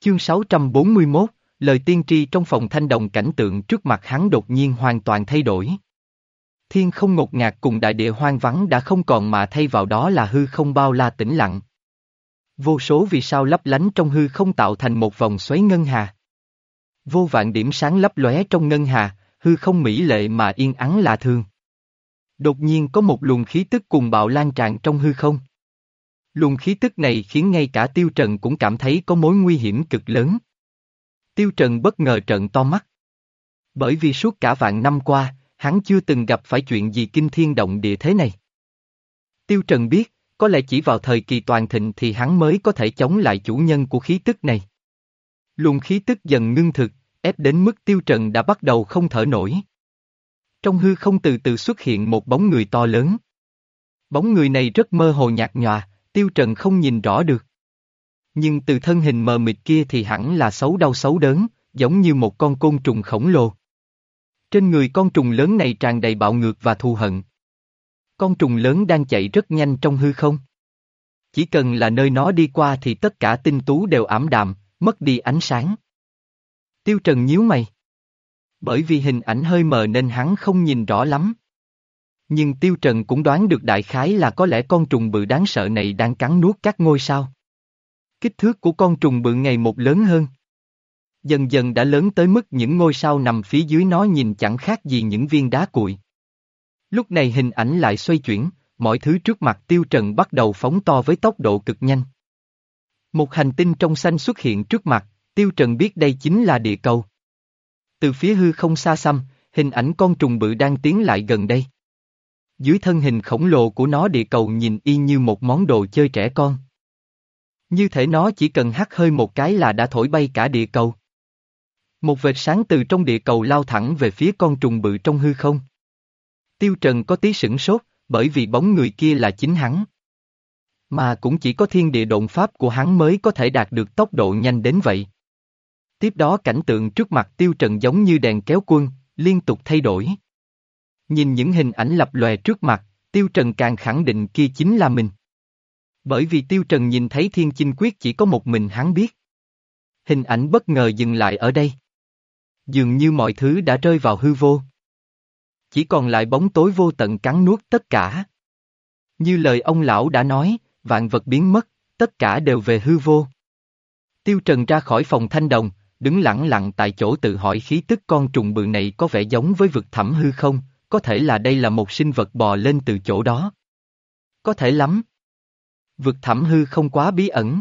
Chương 641, lời tiên tri trong phòng thanh đồng cảnh tượng trước mặt hắn đột nhiên hoàn toàn thay đổi. Thiên không ngột ngạt cùng đại địa hoang vắng đã không còn mà thay vào đó là hư không bao la tĩnh lặng. Vô số vì sao lấp lánh trong hư không tạo thành một vòng xoáy ngân hà. Vô vạn điểm sáng lấp lóe trong ngân hà, hư không mỹ lệ mà yên ắng lạ thường. Đột nhiên có một luồng khí tức cùng bạo lan tràn trong hư không. Luồng khí tức này khiến ngay cả Tiêu Trần cũng cảm thấy có mối nguy hiểm cực lớn. Tiêu Trần bất ngờ trợn to mắt. Bởi vì suốt cả vạn năm qua, hắn chưa từng gặp phải chuyện gì kinh thiên động địa thế này. Tiêu Trần biết, có lẽ chỉ vào thời kỳ toàn thịnh thì hắn mới có thể chống lại chủ nhân của khí tức này. Luồng khí tức dần ngưng thực, ép đến mức Tiêu Trần đã bắt đầu không thở nổi. Trong hư không từ từ xuất hiện một bóng người to lớn. Bóng người này rất mơ hồ nhạt nhòa, Tiêu Trần không nhìn rõ được. Nhưng từ thân hình mờ mịt kia thì hẳn là xấu đau xấu đớn, giống như một con côn trùng khổng lồ. Trên người con trùng lớn này tràn đầy bạo ngược và thù hận. Con trùng lớn đang chạy rất nhanh trong hư không. Chỉ cần là nơi nó đi qua thì tất cả tinh tú đều ảm đạm, mất đi ánh sáng. Tiêu Trần nhíu mày. Bởi vì hình ảnh hơi mờ nên hắn không nhìn rõ lắm. Nhưng Tiêu Trần cũng đoán được đại khái là có lẽ con trùng bự đáng sợ này đang cắn nuốt các ngôi sao. Kích thước của con trùng bự ngày một lớn hơn. Dần dần đã lớn tới mức những ngôi sao nằm phía dưới nó nhìn chẳng khác gì những viên đá cuội. Lúc này hình ảnh lại xoay chuyển, mọi thứ trước mặt Tiêu Trần bắt đầu phóng to với tốc độ cực nhanh. Một hành tinh trong xanh xuất hiện trước mặt, Tiêu Trần biết đây chính là địa cầu. Từ phía hư không xa xăm, hình ảnh con trùng bự đang tiến lại gần đây. Dưới thân hình khổng lồ của nó địa cầu nhìn y như một món đồ chơi trẻ con. Như thể nó chỉ cần hắt hơi một cái là đã thổi bay cả địa cầu. Một vệt sáng từ trong địa cầu lao thẳng về phía con trùng bự trong hư không. Tiêu Trần có tí sửng sốt, bởi vì bóng người kia là chính hắn. Mà cũng chỉ có thiên địa động pháp của hắn mới có thể đạt được tốc độ nhanh đến vậy. Tiếp đó cảnh tượng trước mặt Tiêu Trần giống như đèn kéo quân, liên tục thay đổi. Nhìn những hình ảnh lập lòe trước mặt, Tiêu Trần càng khẳng định kia chính là mình. Bởi vì Tiêu Trần nhìn thấy thiên chinh quyết chỉ có một mình hắn biết. Hình ảnh bất ngờ dừng lại ở đây. Dường như mọi thứ đã rơi vào hư vô. Chỉ còn lại bóng tối vô tận cắn nuốt tất cả. Như lời ông lão đã nói, vạn vật biến mất, tất cả đều về hư vô. Tiêu Trần ra khỏi phòng thanh đồng, đứng lặng lặng tại chỗ tự hỏi khí tức con trùng bự này có vẻ giống với vực thẳm hư không, có thể là đây là một sinh vật bò lên từ chỗ đó. Có thể lắm. Vực thẳm hư không quá bí ẩn.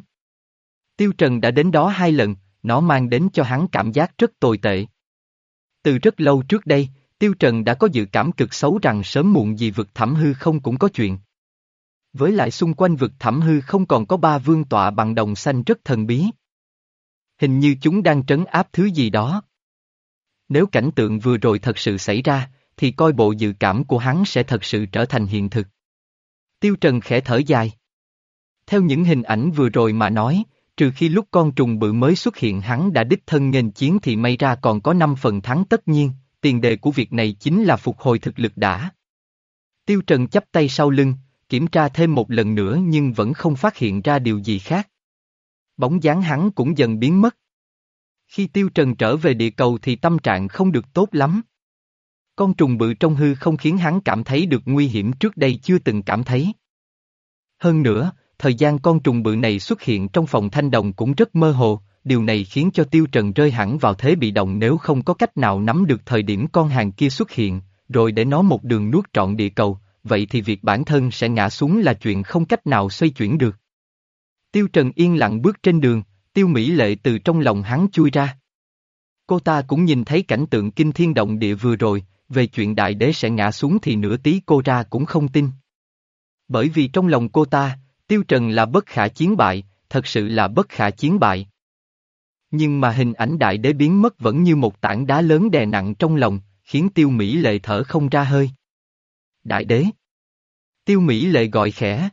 Tiêu Trần đã đến đó hai lần, nó mang đến cho hắn cảm giác rất tồi tệ. Từ rất lâu trước đây, Tiêu Trần đã có dự cảm cực xấu rằng sớm muộn gì vực thẳm hư không cũng có chuyện. Với lại xung quanh vực thẳm hư không còn có ba vương tọa bằng đồng xanh rất thần bí. Hình như chúng đang trấn áp thứ gì đó. Nếu cảnh tượng vừa rồi thật sự xảy ra, thì coi bộ dự cảm của hắn sẽ thật sự trở thành hiện thực. Tiêu Trần khẽ thở dài. Theo những hình ảnh vừa rồi mà nói, trừ khi lúc con trùng bự mới xuất hiện hắn đã đích thân nghênh chiến thì may ra còn có 5 phần thắng tất nhiên, tiền đề của việc này chính là phục hồi thực lực đã. Tiêu Trần chắp tay sau lưng, kiểm tra thêm một lần nữa nhưng vẫn không phát hiện ra điều gì khác. Bóng dáng hắn cũng dần biến mất. Khi Tiêu Trần trở về địa cầu thì tâm trạng không được tốt lắm. Con trùng bự trong hư không khiến hắn cảm thấy được nguy hiểm trước đây chưa từng cảm thấy. Hơn nữa, thời gian con trùng bự này xuất hiện trong phòng thanh đồng cũng rất mơ hồ, điều này khiến cho Tiêu Trần rơi hẳn vào thế bị động nếu không có cách nào nắm được thời điểm con hàng kia xuất hiện, rồi để nó một đường nuốt trọn địa cầu, vậy thì việc bản thân sẽ ngã xuống là chuyện không cách nào xoay chuyển được. Tiêu Trần yên lặng bước trên đường, Tiêu Mỹ Lệ từ trong lòng hắn chui ra. Cô ta cũng nhìn thấy cảnh tượng kinh thiên động địa vừa rồi, về chuyện đại đế sẽ ngã xuống thì nửa tí cô ra cũng không tin. Bởi vì trong lòng cô ta, Tiêu Trần là bất khả chiến bại, thật sự là bất khả chiến bại. Nhưng mà hình ảnh đại đế biến mất vẫn như một tảng đá lớn đè nặng trong lòng, khiến tiêu Mỹ lệ thở không ra hơi. Đại đế. Tiêu Mỹ lệ gọi khẽ.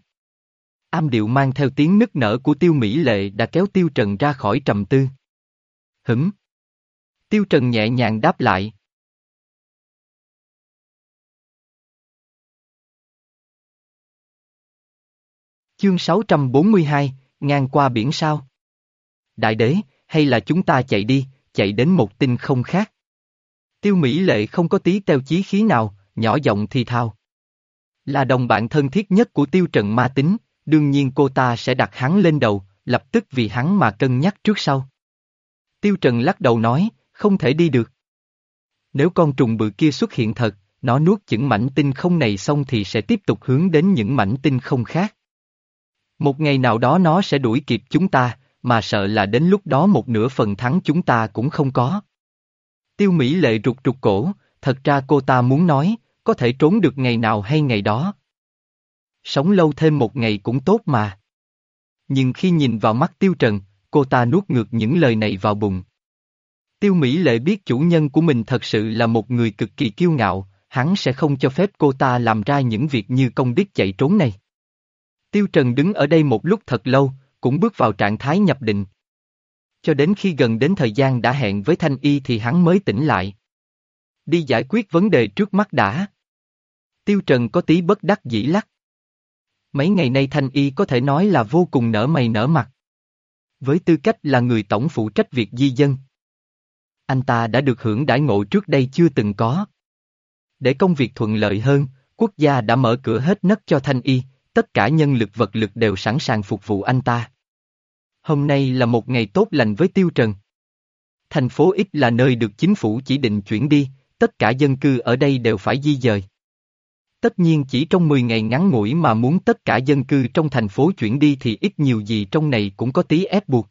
Am điệu mang theo tiếng nức nở của tiêu Mỹ lệ đã kéo tiêu trần ra khỏi trầm tư. Hửm. Tiêu trần nhẹ nhàng đáp lại. Chương 642, ngang qua biển sao. Đại đế, hay là chúng ta chạy đi, chạy đến một tinh không khác. Tiêu Mỹ Lệ không có tí teo chí khí nào, nhỏ giọng thì thao. Là đồng bạn thân thiết nhất của Tiêu Trần Ma Tính, đương nhiên cô ta sẽ đặt hắn lên đầu, lập tức vì hắn mà cân nhắc trước sau. Tiêu Trần lắc đầu nói, không thể đi được. Nếu con trùng bự kia xuất hiện thật, nó nuốt chửng mảnh tinh không này xong thì sẽ tiếp tục hướng đến những mảnh tinh không khác. Một ngày nào đó nó sẽ đuổi kịp chúng ta, mà sợ là đến lúc đó một nửa phần thắng chúng ta cũng không có. Tiêu Mỹ lệ rụt rụt cổ, thật ra cô ta muốn nói, có thể trốn được ngày nào hay ngày đó. Sống lâu thêm một ngày cũng tốt mà. Nhưng khi nhìn vào mắt Tiêu Trần, cô ta nuốt ngược những lời này vào bụng. Tiêu Mỹ lệ biết chủ nhân của mình thật sự là một người cực kỳ kiêu ngạo, hắn sẽ không cho phép cô ta làm ra những việc như công đức chạy trốn này. Tiêu Trần đứng ở đây một lúc thật lâu, cũng bước vào trạng thái nhập định. Cho đến khi gần đến thời gian đã hẹn với Thanh Y thì hắn mới tỉnh lại. Đi giải quyết vấn đề trước mắt đã. Tiêu Trần có tí bất đắc dĩ lắc. Mấy ngày nay Thanh Y có thể nói là vô cùng nở mày nở mặt. Với tư cách là người tổng phụ trách việc di dân. Anh ta đã được hưởng đãi ngộ trước đây chưa từng có. Để công việc thuận lợi hơn, quốc gia đã mở cửa hết nấc cho Thanh Y, tất cả nhân lực vật lực đều sẵn sàng phục vụ anh ta. Hôm nay là một ngày tốt lành với Tiêu Trần. Thành phố X là nơi được chính phủ chỉ định chuyển đi, tất cả dân cư ở đây đều phải di dời. Tất nhiên chỉ trong 10 ngày ngắn ngủi mà muốn tất cả dân cư trong thành phố chuyển đi thì ít nhiều gì trong này cũng có tí ép buộc.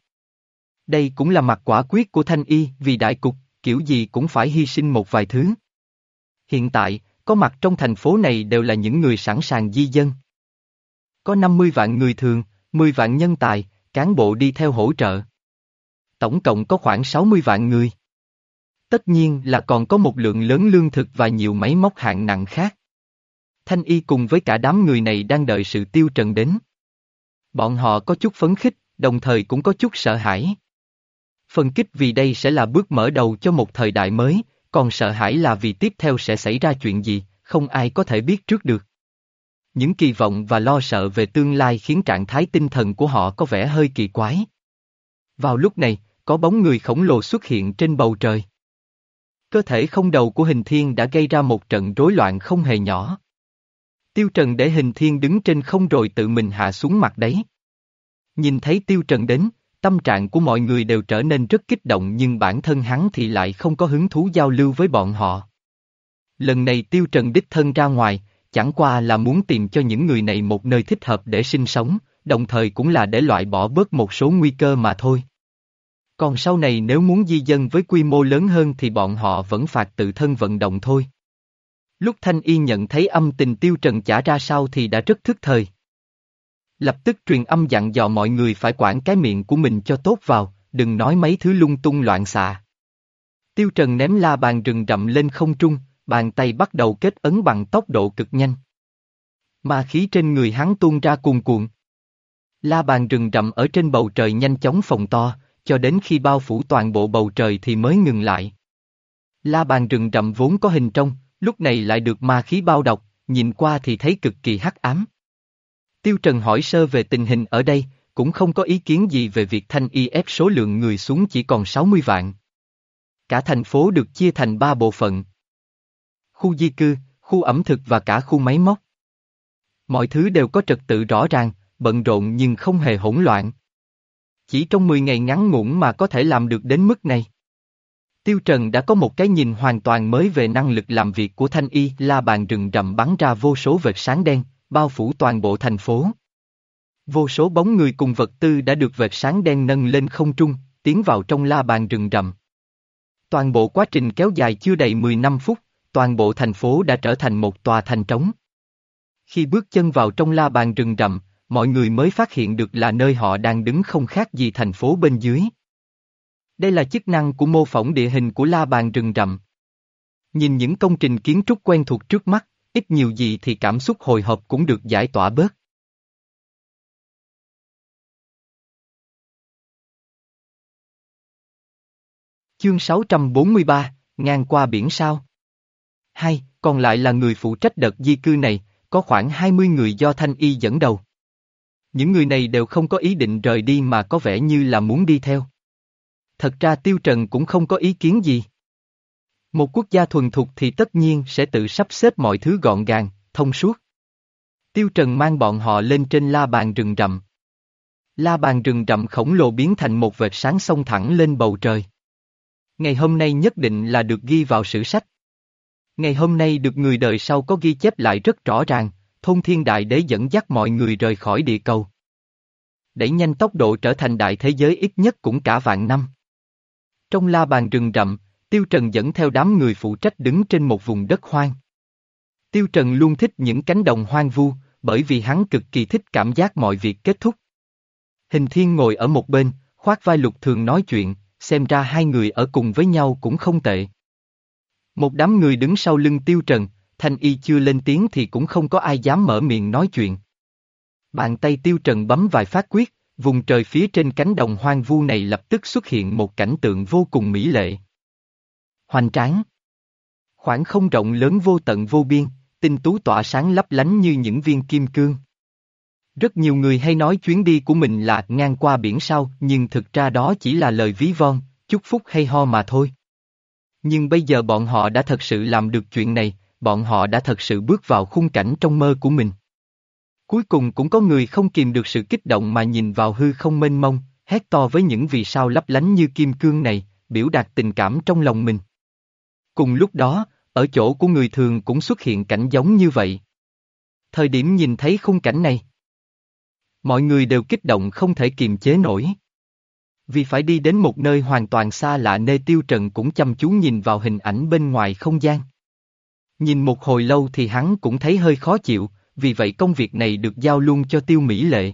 Đây cũng là mặt quả quyết của Thanh Y vì đại cục, kiểu gì cũng phải hy sinh một vài thứ. Hiện tại, có mặt trong thành phố này đều là những người sẵn sàng di dân. Có 50 vạn người thường, 10 vạn nhân tài, cán bộ đi theo hỗ trợ. Tổng cộng có khoảng 60 vạn người. Tất nhiên là còn có một lượng lớn lương thực và nhiều máy móc hạng nặng khác. Thanh y cùng với cả đám người này đang đợi sự tiêu trần đến. Bọn họ có chút phấn khích, đồng thời cũng có chút sợ hãi. Phân kích vì đây sẽ là bước mở đầu cho một thời đại mới, còn sợ hãi là vì tiếp theo sẽ xảy ra chuyện gì, không ai có thể biết trước được. Những kỳ vọng và lo sợ về tương lai khiến trạng thái tinh thần của họ có vẻ hơi kỳ quái. Vào lúc này, có bóng người khổng lồ xuất hiện trên bầu trời. Cơ thể không đầu của hình thiên đã gây ra một trận rối loạn không hề nhỏ. Tiêu Trần để hình thiên đứng trên không rồi tự mình hạ xuống mặt đấy. Nhìn thấy Tiêu Trần đến, tâm trạng của mọi người đều trở nên rất kích động nhưng bản thân hắn thì lại không có hứng thú giao lưu với bọn họ. Lần này Tiêu Trần đích thân ra ngoài, chẳng qua là muốn tìm cho những người này một nơi thích hợp để sinh sống, đồng thời cũng là để loại bỏ bớt một số nguy cơ mà thôi. Còn sau này nếu muốn di dân với quy mô lớn hơn thì bọn họ vẫn phạt tự thân vận động thôi. Lúc Thanh Y nhận thấy âm tình tiêu trần trả ra sao thì đã rất thức thời. Lập tức truyền âm dặn dò mọi người phải quản cái miệng của mình cho tốt vào, đừng nói mấy thứ lung tung loạn xạ. Tiêu trần ném la bàn rừng rậm lên không trung, bàn tay bắt đầu kết ấn bằng tốc độ cực nhanh. Ma khí trên người hắn tuôn ra cuồn cuộn. La bàn rừng rậm ở trên bầu trời nhanh chóng phồng to, cho đến khi bao phủ toàn bộ bầu trời thì mới ngừng lại. La bàn rừng rậm vốn có hình trong, lúc này lại được ma khí bao độc, nhìn qua thì thấy cực kỳ hắc ám. Tiêu Trần hỏi sơ về tình hình ở đây, cũng không có ý kiến gì về việc thanh y ép số lượng người xuống chỉ còn 60 vạn. Cả thành phố được chia thành ba bộ phận. Khu di cư, khu ẩm thực và cả khu máy móc. Mọi thứ đều có trật tự rõ ràng, bận rộn nhưng không hề hỗn loạn. Chỉ trong 10 ngày ngắn ngủn mà có thể làm được đến mức này. Tiêu Trần đã có một cái nhìn hoàn toàn mới về năng lực làm việc của Thanh Y, la bàn rừng rậm bắn ra vô số vệt sáng đen, bao phủ toàn bộ thành phố. Vô số bóng người cùng vật tư đã được vệt sáng đen nâng lên không trung, tiến vào trong la bàn rừng rậm. Toàn bộ quá trình kéo dài chưa đầy 10 năm phút, toàn bộ thành phố đã trở thành một tòa thành trống. Khi bước chân vào trong la bàn rừng rậm, mọi người mới phát hiện được là nơi họ đang đứng không khác gì thành phố bên dưới. Đây là chức năng của mô phỏng địa hình của la bàn rừng rậm. Nhìn những công trình kiến trúc quen thuộc trước mắt, ít nhiều gì thì cảm xúc hồi hộp cũng được giải tỏa bớt. Chương 643, ngang qua biển sao. Hai, còn lại là người phụ trách đợt di cư này, có khoảng 20 người do Thanh Y dẫn đầu. Những người này đều không có ý định rời đi mà có vẻ như là muốn đi theo. Thật ra Tiêu Trần cũng không có ý kiến gì. Một quốc gia thuần thục thì tất nhiên sẽ tự sắp xếp mọi thứ gọn gàng, thông suốt. Tiêu Trần mang bọn họ lên trên la bàn rừng rậm. La bàn rừng rậm khổng lồ biến thành một vệt sáng sông thẳng lên bầu trời. Ngày hôm nay nhất định là được ghi vào sử sách. Ngày hôm nay được người đời sau có ghi chép lại rất rõ ràng, thôn thiên đại đế dẫn dắt mọi người rời khỏi địa cầu. Đẩy nhanh tốc độ trở thành đại thế giới ít nhất cũng cả vạn năm. Trong la bàn rừng rậm, Tiêu Trần dẫn theo đám người phụ trách đứng trên một vùng đất hoang. Tiêu Trần luôn thích những cánh đồng hoang vu, bởi vì hắn cực kỳ thích cảm giác mọi việc kết thúc. Hình thiên ngồi ở một bên, khoác vai lục thường nói chuyện, xem ra hai người ở cùng với nhau cũng không tệ. Một đám người đứng sau lưng tiêu trần, thanh y chưa lên tiếng thì cũng không có ai dám mở miệng nói chuyện. Bàn tay tiêu trần bấm vài phát quyết, vùng trời phía trên cánh đồng hoang vu này lập tức xuất hiện một cảnh tượng vô cùng mỹ lệ. Hoành tráng. Khoảng không rộng lớn vô tận vô biên, tinh tú tỏa sáng lấp lánh như những viên kim cương. Rất nhiều người hay nói chuyến đi của mình là ngang qua biển sao, nhưng thực ra đó chỉ là lời ví von, chúc phúc hay ho mà thôi. Nhưng bây giờ bọn họ đã thật sự làm được chuyện này, bọn họ đã thật sự bước vào khung cảnh trong mơ của mình. Cuối cùng cũng có người không kìm được sự kích động mà nhìn vào hư không mênh mông, hét to với những vì sao lấp lánh như kim cương này, biểu đạt tình cảm trong lòng mình. Cùng lúc đó, ở chỗ của người thường cũng xuất hiện cảnh giống như vậy. Thời điểm nhìn thấy khung cảnh này, mọi người đều kích động không thể kiềm chế nổi. Vì phải đi đến một nơi hoàn toàn xa lạ nơi tiêu trần cũng chăm chú nhìn vào hình ảnh bên ngoài không gian. Nhìn một hồi lâu thì hắn cũng thấy hơi khó chịu, vì vậy công việc này được giao luôn cho tiêu mỹ lệ.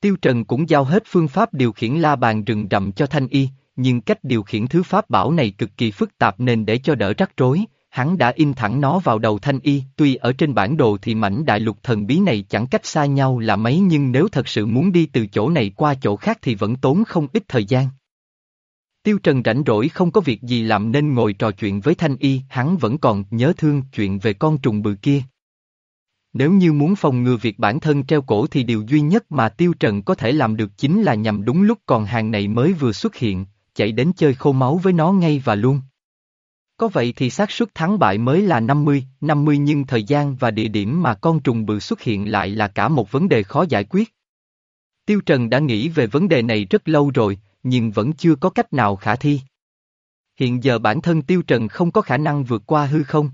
Tiêu Trần cũng giao hết phương pháp điều khiển la bàn rừng rậm cho Thanh Y, nhưng cách điều khiển thứ pháp bảo này cực kỳ phức tạp nên để cho đỡ rắc rối, hắn đã in thẳng nó vào đầu thanh y, tuy ở trên bản đồ thì mảnh đại lục thần bí này chẳng cách xa nhau là mấy nhưng nếu thật sự muốn đi từ chỗ này qua chỗ khác thì vẫn tốn không ít thời gian. Tiêu Trần rảnh rỗi không có việc gì làm nên ngồi trò chuyện với Thanh Y, hắn vẫn còn nhớ thương chuyện về con trùng bự kia. Nếu như muốn phòng ngừa việc bản thân treo cổ thì điều duy nhất mà Tiêu Trần có thể làm được chính là nhằm đúng lúc còn hàng này mới vừa xuất hiện, chạy đến chơi khô máu với nó ngay và luôn. Có vậy thì xác suất thắng bại mới là 50, 50 nhưng thời gian và địa điểm mà con trùng bự xuất hiện lại là cả một vấn đề khó giải quyết. Tiêu Trần đã nghĩ về vấn đề này rất lâu rồi, nhưng vẫn chưa có cách nào khả thi. Hiện giờ bản thân Tiêu Trần không có khả năng vượt qua hư không.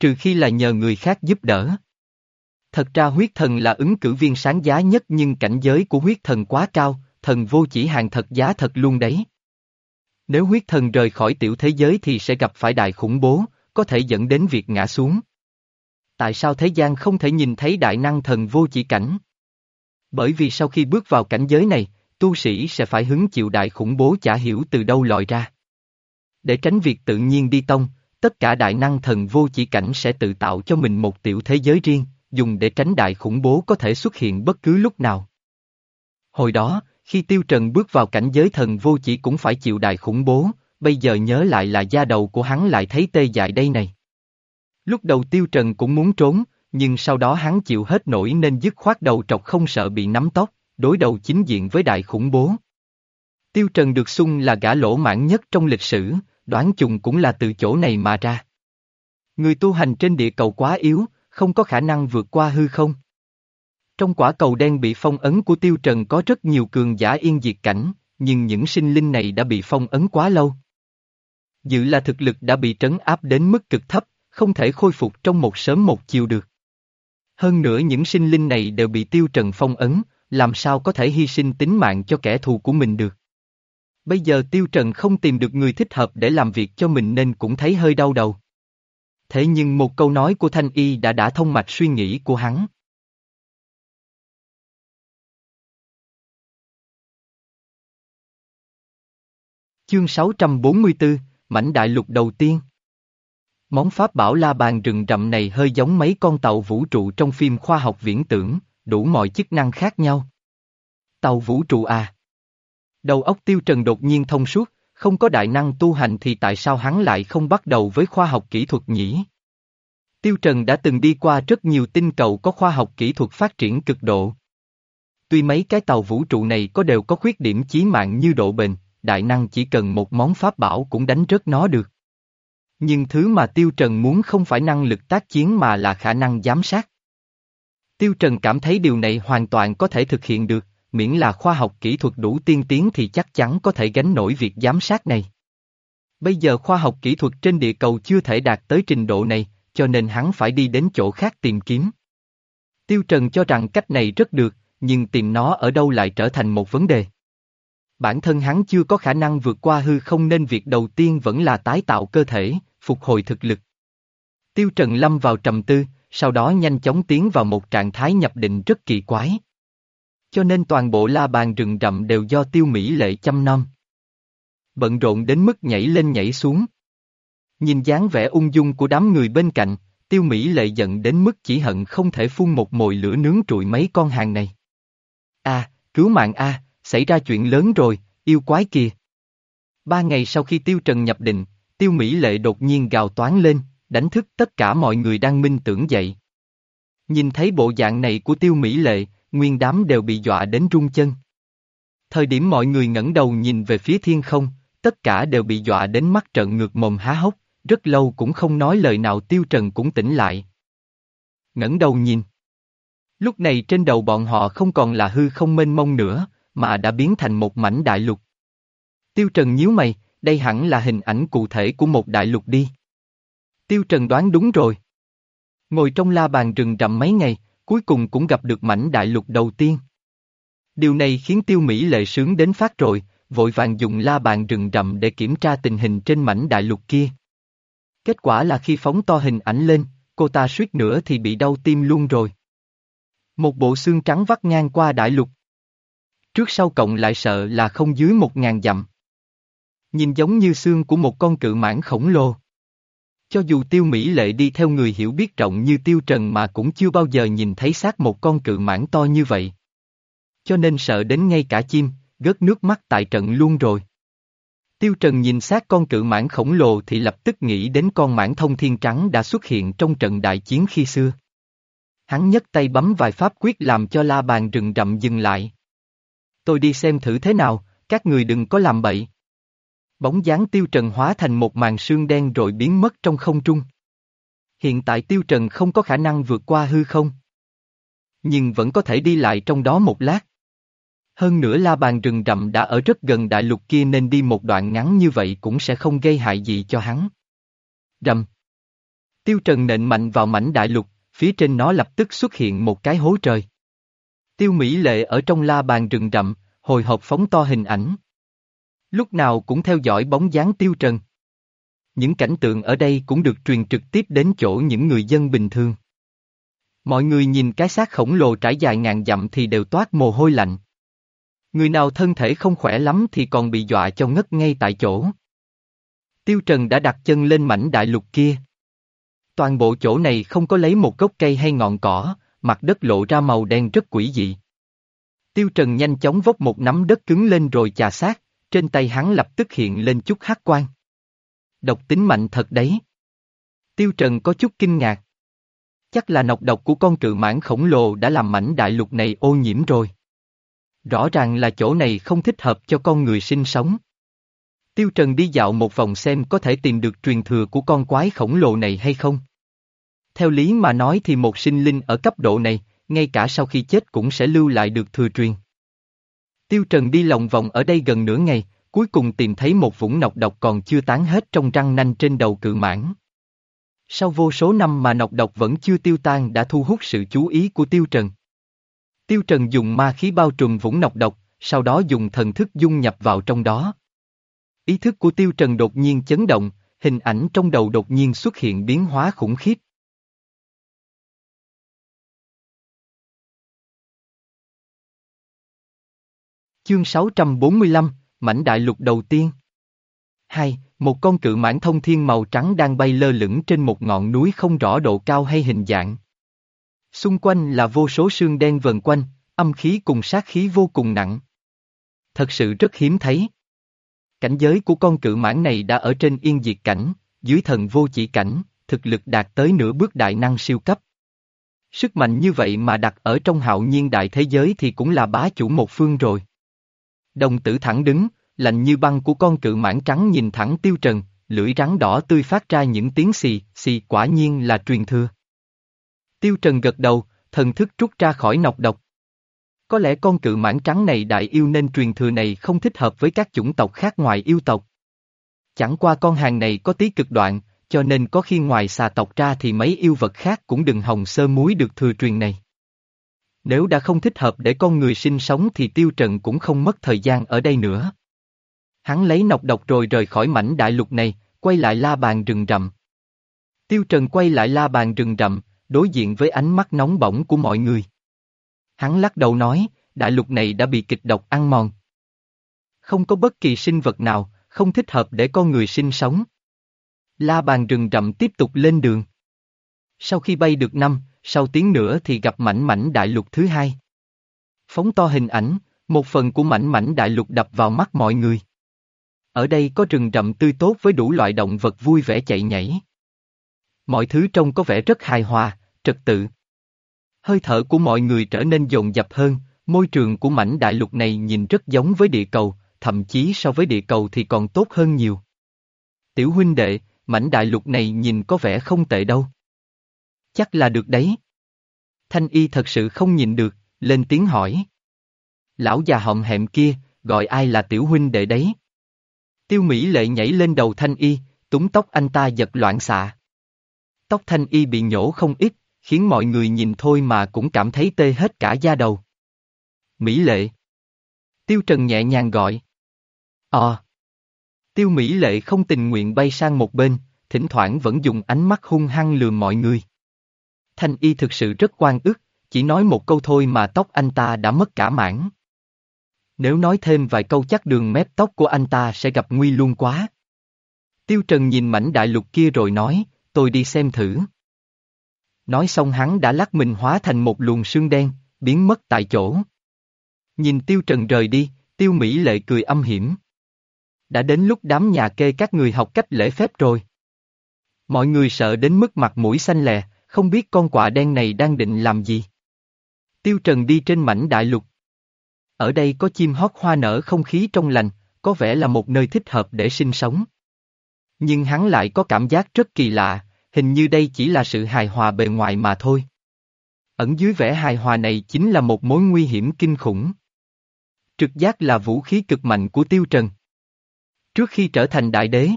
Trừ khi là nhờ người khác giúp đỡ. Thật ra huyết thần là ứng cử viên sáng giá nhất nhưng cảnh giới của huyết thần quá cao, thần vô chỉ hàng thật giá thật luôn đấy. Nếu huyết thần rời khỏi tiểu thế giới thì sẽ gặp phải đại khủng bố, có thể dẫn đến việc ngã xuống. Tại sao thế gian không thể nhìn thấy đại năng thần vô chỉ cảnh? Bởi vì sau khi bước vào cảnh giới này, tu sĩ sẽ phải hứng chịu đại khủng bố chả hiểu từ đâu lòi ra. Để tránh việc tự nhiên đi tông, tất cả đại năng thần vô chỉ cảnh sẽ tự tạo cho mình một tiểu thế giới riêng, dùng để tránh đại khủng bố có thể xuất hiện bất cứ lúc nào. Hồi đó, khi Tiêu Trần bước vào cảnh giới thần vô chỉ cũng phải chịu đại khủng bố, bây giờ nhớ lại là da đầu của hắn lại thấy tê dại đây này. Lúc đầu Tiêu Trần cũng muốn trốn, nhưng sau đó hắn chịu hết nổi nên dứt khoát đầu trọc không sợ bị nắm tóc, đối đầu chính diện với đại khủng bố. Tiêu Trần được xung là gã lỗ mãn nhất trong lịch sử, đoán chừng cũng là từ chỗ này mà ra. Người tu hành trên địa cầu quá yếu, không có khả năng vượt qua hư không. Trong quả cầu đen bị phong ấn của Tiêu Trần có rất nhiều cường giả yên diệt cảnh, nhưng những sinh linh này đã bị phong ấn quá lâu. Dự là thực lực đã bị trấn áp đến mức cực thấp, không thể khôi phục trong một sớm một chiều được. Hơn nữa những sinh linh này đều bị Tiêu Trần phong ấn, làm sao có thể hy sinh tính mạng cho kẻ thù của mình được. Bây giờ Tiêu Trần không tìm được người thích hợp để làm việc cho mình nên cũng thấy hơi đau đầu. Thế nhưng một câu nói của Thanh Y đã đã thông mạch suy nghĩ của hắn. Chương 644, mảnh đại lục đầu tiên. Món pháp bảo la bàn rừng rậm này hơi giống mấy con tàu vũ trụ trong phim khoa học viễn tưởng, đủ mọi chức năng khác nhau. Tàu vũ trụ à? Đầu óc tiêu trần đột nhiên thông suốt, không có đại năng tu hành thì tại sao hắn lại không bắt đầu với khoa học kỹ thuật nhỉ? Tiêu Trần đã từng đi qua rất nhiều tinh cầu có khoa học kỹ thuật phát triển cực độ. Tuy mấy cái tàu vũ trụ này có đều có khuyết điểm chí mạng như độ bền, đại năng chỉ cần một món pháp bảo cũng đánh rớt nó được. Nhưng thứ mà Tiêu Trần muốn không phải năng lực tác chiến mà là khả năng giám sát. Tiêu Trần cảm thấy điều này hoàn toàn có thể thực hiện được, miễn là khoa học kỹ thuật đủ tiên tiến thì chắc chắn có thể gánh nổi việc giám sát này. Bây giờ khoa học kỹ thuật trên địa cầu chưa thể đạt tới trình độ này, cho nên hắn phải đi đến chỗ khác tìm kiếm. Tiêu Trần cho rằng cách này rất được, nhưng tìm nó ở đâu lại trở thành một vấn đề. Bản thân hắn chưa có khả năng vượt qua hư không nên việc đầu tiên vẫn là tái tạo cơ thể, phục hồi thực lực. Tiêu Trần lâm vào trầm tư, sau đó nhanh chóng tiến vào một trạng thái nhập định rất kỳ quái. Cho nên toàn bộ la bàn rừng rậm đều do tiêu mỹ lệ chăm nom. Bận rộn đến mức nhảy lên nhảy xuống. Nhìn dáng vẻ ung dung của đám người bên cạnh, tiêu mỹ lệ giận đến mức chỉ hận không thể phun một mồi lửa nướng trụi mấy con hàng này. A, cứu mạng A, xảy ra chuyện lớn rồi, yêu quái kìa. Ba ngày sau khi tiêu trần nhập định, tiêu mỹ lệ đột nhiên gào toán lên, đánh thức tất cả mọi người đang minh tưởng dậy. Nhìn thấy bộ dạng này của tiêu mỹ lệ, nguyên đám đều bị dọa đến rung chân. Thời điểm mọi người ngẩng đầu nhìn về phía thiên không, tất cả đều bị dọa đến mắt trợn ngược mồm há hốc, rất lâu cũng không nói lời nào tiêu trần cũng tỉnh lại. ngẩng đầu nhìn. Lúc này trên đầu bọn họ không còn là hư không mênh mông nữa, mà đã biến thành một mảnh đại lục. Tiêu trần nhíu mày, đây hẳn là hình ảnh cụ thể của một đại lục đi. Tiêu trần đoán đúng rồi. Ngồi trong la bàn rừng rậm mấy ngày, cuối cùng cũng gặp được mảnh đại lục đầu tiên. Điều này khiến tiêu Mỹ lệ sướng đến phát rồi, vội vàng dùng la bàn rừng rậm để kiểm tra tình hình trên mảnh đại lục kia. Kết quả là khi phóng to hình ảnh lên, cô ta suýt nữa thì bị đau tim luôn rồi. Một bộ xương trắng vắt ngang qua đại lục. Trước sau cộng lại sợ là không dưới một ngàn dặm. Nhìn giống như xương của một con cự mãn khổng lồ. Cho dù tiêu Mỹ lệ đi theo người hiểu biết rộng như tiêu trần mà cũng chưa bao giờ nhìn thấy xác một con cự mãn to như vậy. Cho nên sợ đến ngay cả chim, gớt nước mắt tại trận luôn rồi. Tiêu Trần nhìn xác con cự mãn khổng lồ thì lập tức nghĩ đến con mãn thông thiên trắng đã xuất hiện trong trận đại chiến khi xưa. Hắn nhấc tay bấm vài pháp quyết làm cho la bàn rừng rậm dừng lại. Tôi đi xem thử thế nào, các người đừng có làm bậy. Bóng dáng tiêu trần hóa thành một màn sương đen rồi biến mất trong không trung. Hiện tại tiêu trần không có khả năng vượt qua hư không. Nhưng vẫn có thể đi lại trong đó một lát. Hơn nữa la bàn rừng rậm đã ở rất gần đại lục kia nên đi một đoạn ngắn như vậy cũng sẽ không gây hại gì cho hắn. Rầm. Tiêu trần nện mạnh vào mảnh đại lục, phía trên nó lập tức xuất hiện một cái hố trời. Tiêu Mỹ Lệ ở trong la bàn rừng rậm, hồi hộp phóng to hình ảnh. Lúc nào cũng theo dõi bóng dáng Tiêu Trần. Những cảnh tượng ở đây cũng được truyền trực tiếp đến chỗ những người dân bình thường. Mọi người nhìn cái xác khổng lồ trải dài ngàn dặm thì đều toát mồ hôi lạnh. Người nào thân thể không khỏe lắm thì còn bị dọa cho ngất ngay tại chỗ. Tiêu Trần đã đặt chân lên mảnh đại lục kia. Toàn bộ chỗ này không có lấy một gốc cây hay ngọn cỏ, mặt đất lộ ra màu đen rất quỷ dị. Tiêu Trần nhanh chóng vốc một nắm đất cứng lên rồi chà sát, trên tay hắn lập tức hiện lên chút hắc quang. Độc tính mạnh thật đấy. Tiêu Trần có chút kinh ngạc. Chắc là nọc độc của con trự mãn khổng lồ đã làm mảnh đại lục này ô nhiễm rồi. Rõ ràng là chỗ này không thích hợp cho con người sinh sống. Tiêu Trần đi dạo một vòng xem có thể tìm được truyền thừa của con quái khổng lồ này hay không. Theo lý mà nói thì một sinh linh ở cấp độ này, ngay cả sau khi chết cũng sẽ lưu lại được thừa truyền. Tiêu Trần đi lòng vòng ở đây gần nửa ngày, cuối cùng tìm thấy một vũng nọc độc còn chưa tán hết trong răng nanh trên đầu cự mãn. Sau vô số năm mà nọc độc vẫn chưa tiêu tan đã thu hút sự chú ý của Tiêu Trần. Tiêu Trần dùng ma khí bao trùm vũng nọc độc, sau đó dùng thần thức dung nhập vào trong đó. Ý thức của Tiêu Trần đột nhiên chấn động, hình ảnh trong đầu đột nhiên xuất hiện biến hóa khủng khiếp. Chương 645, Mảnh Đại Lục đầu tiên 2. Một con cự mãn thông thiên màu trắng đang bay lơ lửng trên một ngọn núi không rõ độ cao hay hình dạng. Xung quanh là vô số sương đen vần quanh, âm khí cùng sát khí vô cùng nặng. Thật sự rất hiếm thấy. Cảnh giới của con cự mãn này đã ở trên yên diệt cảnh, dưới thần vô chỉ cảnh, thực lực đạt tới nửa bước đại năng siêu cấp. Sức mạnh như vậy mà đặt ở trong hạo nhiên đại thế giới thì cũng là bá chủ một phương rồi. Đồng tử thẳng đứng, lạnh như băng của con cự mãn trắng nhìn thẳng tiêu trần, lưỡi rắn đỏ tươi phát ra những tiếng xì, xì quả nhiên là truyền thừa. Tiêu trần gật đầu, thần thức trút ra khỏi nọc độc. Có lẽ con cự mãn trắng này đại yêu nên truyền thừa này không thích hợp với các chủng tộc khác ngoài yêu tộc. Chẳng qua con hàng này có tí cực đoạn, cho nên có khi ngoài xà tộc ra thì mấy yêu vật khác cũng đừng hòng sơ muối được thừa truyền này. Nếu đã không thích hợp để con người sinh sống thì Tiêu Trần cũng không mất thời gian ở đây nữa. Hắn lấy nọc độc rồi rời khỏi mảnh đại lục này, quay lại la bàn rừng rậm. Tiêu Trần quay lại la bàn rừng rậm, đối diện với ánh mắt nóng bỏng của mọi người. Hắn lắc đầu nói, đại lục này đã bị kịch độc ăn mòn. Không có bất kỳ sinh vật nào, không thích hợp để con người sinh sống. La bàn rừng rậm tiếp tục lên đường. Sau khi bay được năm, sau tiếng nữa thì gặp mảnh mảnh đại lục thứ hai. Phóng to hình ảnh, một phần của mảnh mảnh đại lục đập vào mắt mọi người. Ở đây có rừng rậm tươi tốt với đủ loại động vật vui vẻ chạy nhảy. Mọi thứ trông có vẻ rất hài hòa, trật tự. Hơi thở của mọi người trở nên dồn dập hơn, môi trường của mảnh đại lục này nhìn rất giống với địa cầu, thậm chí so với địa cầu thì còn tốt hơn nhiều. Tiểu huynh đệ, mảnh đại lục này nhìn có vẻ không tệ đâu. Chắc là được đấy. Thanh y thật sự không nhìn được, lên tiếng hỏi. Lão già họng hẹm kia, gọi ai là tiểu huynh đệ đấy? Tiêu Mỹ lệ nhảy lên đầu thanh y, túng tóc anh ta giật loạn xạ. Tóc thanh y bị nhổ không ít, khiến mọi người nhìn thôi mà cũng cảm thấy tê hết cả da đầu. Mỹ lệ. Tiêu Trần nhẹ nhàng gọi. Ờ. Tiêu Mỹ lệ không tình nguyện bay sang một bên, thỉnh thoảng vẫn dùng ánh mắt hung hăng lừa mọi người. Thanh y thực sự rất quan ức, chỉ nói một câu thôi mà tóc anh ta đã mất cả mảng. Nếu nói thêm vài câu chắc đường mép tóc của anh ta sẽ gặp nguy luôn quá. Tiêu Trần nhìn mảnh đại lục kia rồi nói, tôi đi xem thử. Nói xong hắn đã lắc mình hóa thành một luồng sương đen, biến mất tại chỗ. Nhìn Tiêu Trần rời đi, Tiêu Mỹ lệ cười âm hiểm. Đã đến lúc đám nhà kê các người học cách lễ phép rồi. Mọi người sợ đến mức mặt mũi xanh lè, không biết con quạ đen này đang định làm gì. Tiêu Trần đi trên mảnh đại lục. Ở đây có chim hót hoa nở không khí trong lành, có vẻ là một nơi thích hợp để sinh sống. Nhưng hắn lại có cảm giác rất kỳ lạ, hình như đây chỉ là sự hài hòa bề ngoài mà thôi. Ẩn dưới vẻ hài hòa này chính là một mối nguy hiểm kinh khủng. Trực giác là vũ khí cực mạnh của Tiêu Trần. Trước khi trở thành đại đế,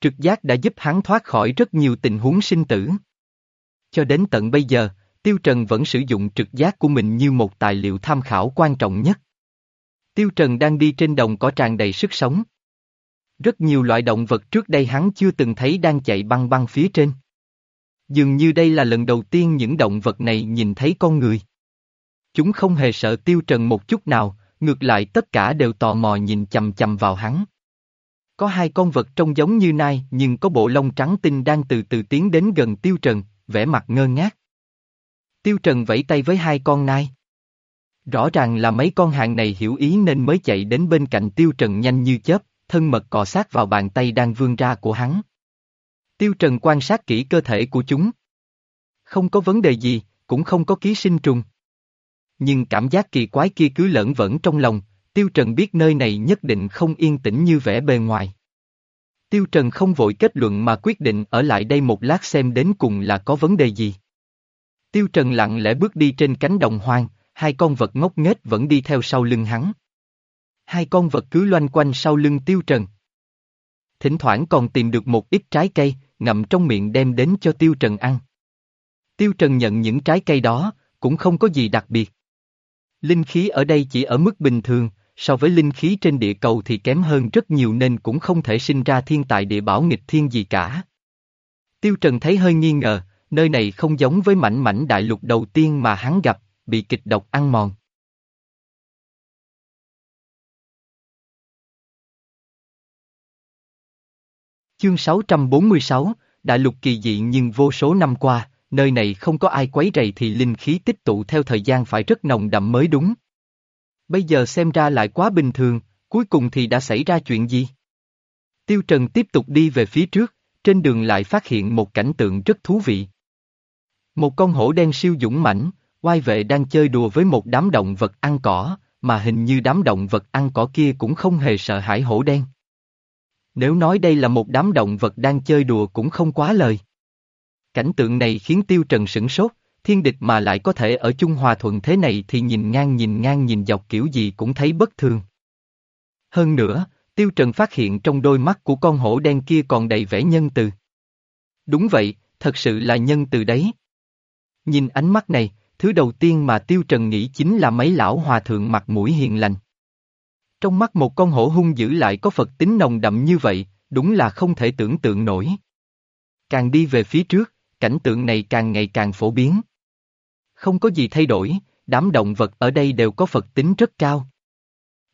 trực giác đã giúp hắn thoát khỏi rất nhiều tình huống sinh tử. Cho đến tận bây giờ, Tiêu Trần vẫn sử dụng trực giác của mình như một tài liệu tham khảo quan trọng nhất. Tiêu Trần đang đi trên đồng cỏ tràn đầy sức sống. Rất nhiều loại động vật trước đây hắn chưa từng thấy đang chạy băng băng phía trên. Dường như đây là lần đầu tiên những động vật này nhìn thấy con người. Chúng không hề sợ Tiêu Trần một chút nào, ngược lại tất cả đều tò mò nhìn chầm chầm vào hắn. Có hai con vật trông giống như nai nhưng có bộ lông trắng tinh đang từ từ tiến đến gần Tiêu Trần, vẻ mặt ngơ ngác. Tiêu Trần vẫy tay với hai con nai. Rõ ràng là mấy con hàng này hiểu ý nên mới chạy đến bên cạnh Tiêu Trần nhanh như chớp, thân mật cọ sát vào bàn tay đang vươn ra của hắn. Tiêu Trần quan sát kỹ cơ thể của chúng. Không có vấn đề gì, cũng không có ký sinh trùng. Nhưng cảm giác kỳ quái kia cứ lẫn vẫn trong lòng, Tiêu Trần biết nơi này nhất định không yên tĩnh như vẻ bề ngoài. Tiêu Trần không vội kết luận mà quyết định ở lại đây một lát xem đến cùng là có vấn đề gì. Tiêu Trần lặng lẽ bước đi trên cánh đồng hoang, hai con vật ngốc nghếch vẫn đi theo sau lưng hắn. Hai con vật cứ loanh quanh sau lưng Tiêu Trần. Thỉnh thoảng còn tìm được một ít trái cây, ngậm trong miệng đem đến cho Tiêu Trần ăn. Tiêu Trần nhận những trái cây đó, cũng không có gì đặc biệt. Linh khí ở đây chỉ ở mức bình thường, so với linh khí trên địa cầu thì kém hơn rất nhiều nên cũng không thể sinh ra thiên tài địa bảo nghịch thiên gì cả. Tiêu Trần thấy hơi nghi ngờ, nơi này không giống với mảnh mảnh đại lục đầu tiên mà hắn gặp, bị kịch độc ăn mòn. Chương 646, Đại lục kỳ dị nhưng vô số năm qua, nơi này không có ai quấy rầy thì linh khí tích tụ theo thời gian phải rất nồng đậm mới đúng. Bây giờ xem ra lại quá bình thường, cuối cùng thì đã xảy ra chuyện gì? Tiêu Trần tiếp tục đi về phía trước, trên đường lại phát hiện một cảnh tượng rất thú vị. Một con hổ đen siêu dũng mãnh, oai vệ đang chơi đùa với một đám động vật ăn cỏ, mà hình như đám động vật ăn cỏ kia cũng không hề sợ hãi hổ đen. Nếu nói đây là một đám động vật đang chơi đùa cũng không quá lời. Cảnh tượng này khiến Tiêu Trần sửng sốt, thiên địch mà lại có thể ở chung hòa thuận thế này thì nhìn ngang nhìn ngang nhìn dọc kiểu gì cũng thấy bất thường. Hơn nữa, Tiêu Trần phát hiện trong đôi mắt của con hổ đen kia còn đầy vẻ nhân từ. Đúng vậy, thật sự là nhân từ đấy. Nhìn ánh mắt này, thứ đầu tiên mà Tiêu Trần nghĩ chính là mấy lão hòa thượng mặt mũi hiền lành. Trong mắt một con hổ hung dữ lại có Phật tính nồng đậm như vậy, đúng là không thể tưởng tượng nổi. Càng đi về phía trước, cảnh tượng này càng ngày càng phổ biến. Không có gì thay đổi, đám động vật ở đây đều có Phật tính rất cao.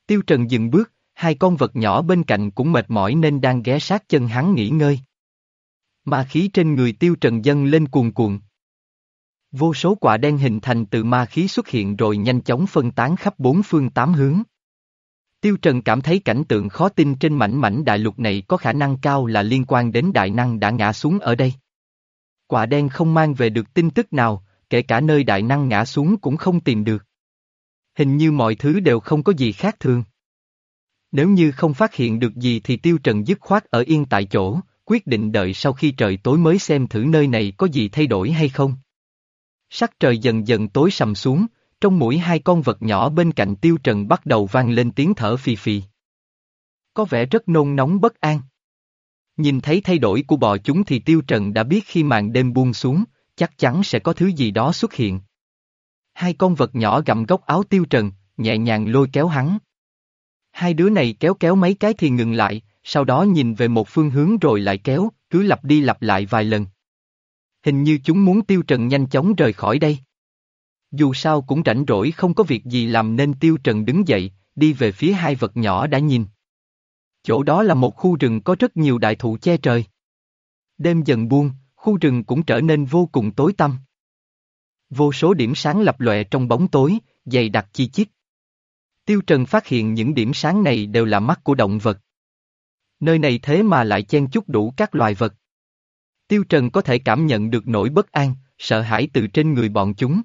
Tiêu Trần dừng bước, hai con vật nhỏ bên cạnh cũng mệt mỏi nên đang ghé sát chân hắn nghỉ ngơi. Ma khí trên người Tiêu Trần dâng lên cuồn cuộn. Vô số quả đen hình thành từ ma khí xuất hiện rồi nhanh chóng phân tán khắp bốn phương tám hướng. Tiêu Trần cảm thấy cảnh tượng khó tin trên mảnh mảnh đại lục này có khả năng cao là liên quan đến đại năng đã ngã xuống ở đây. Quả đen không mang về được tin tức nào, kể cả nơi đại năng ngã xuống cũng không tìm được. Hình như mọi thứ đều không có gì khác thường. Nếu như không phát hiện được gì thì Tiêu Trần dứt khoát ở yên tại chỗ, quyết định đợi sau khi trời tối mới xem thử nơi này có gì thay đổi hay không. Sắc trời dần dần tối sầm xuống, trong mũi hai con vật nhỏ bên cạnh tiêu trần bắt đầu vang lên tiếng thở phì phì. Có vẻ rất nôn nóng bất an. Nhìn thấy thay đổi của bò chúng thì tiêu trần đã biết khi màn đêm buông xuống, chắc chắn sẽ có thứ gì đó xuất hiện. Hai con vật nhỏ gặm góc áo tiêu trần, nhẹ nhàng lôi kéo hắn. Hai đứa này kéo kéo mấy cái thì ngừng lại, sau đó nhìn về một phương hướng rồi lại kéo, cứ lặp đi lặp lại vài lần. Hình như chúng muốn tiêu trần nhanh chóng rời khỏi đây. Dù sao cũng rảnh rỗi không có việc gì làm nên Tiêu Trần đứng dậy, đi về phía hai vật nhỏ đã nhìn. Chỗ đó là một khu rừng có rất nhiều đại thụ che trời. Đêm dần buông, khu rừng cũng trở nên vô cùng tối tăm. Vô số điểm sáng lập lòe trong bóng tối, dày đặc chi chít. Tiêu Trần phát hiện những điểm sáng này đều là mắt của động vật. Nơi này thế mà lại chen chúc đủ các loài vật. Tiêu Trần có thể cảm nhận được nỗi bất an, sợ hãi từ trên người bọn chúng.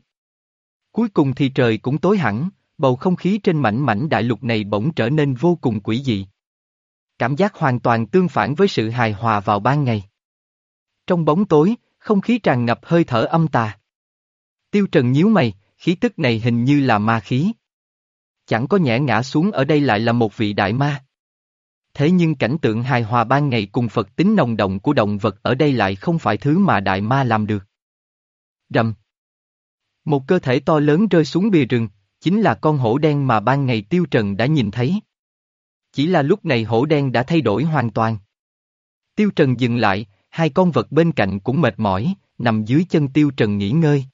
Cuối cùng thì trời cũng tối hẳn, bầu không khí trên mảnh mảnh đại lục này bỗng trở nên vô cùng quỷ dị. Cảm giác hoàn toàn tương phản với sự hài hòa vào ban ngày. Trong bóng tối, không khí tràn ngập hơi thở âm tà. Tiêu Trần nhíu mày, khí tức này hình như là ma khí. Chẳng có nhẽ ngã xuống ở đây lại là một vị đại ma. Thế nhưng cảnh tượng hài hòa ban ngày cùng Phật tính nồng động của động vật ở đây lại không phải thứ mà đại ma làm được. Rầm. Một cơ thể to lớn rơi xuống bìa rừng, chính là con hổ đen mà ban ngày Tiêu Trần đã nhìn thấy. Chỉ là lúc này hổ đen đã thay đổi hoàn toàn. Tiêu Trần dừng lại, hai con vật bên cạnh cũng mệt mỏi, nằm dưới chân Tiêu Trần nghỉ ngơi.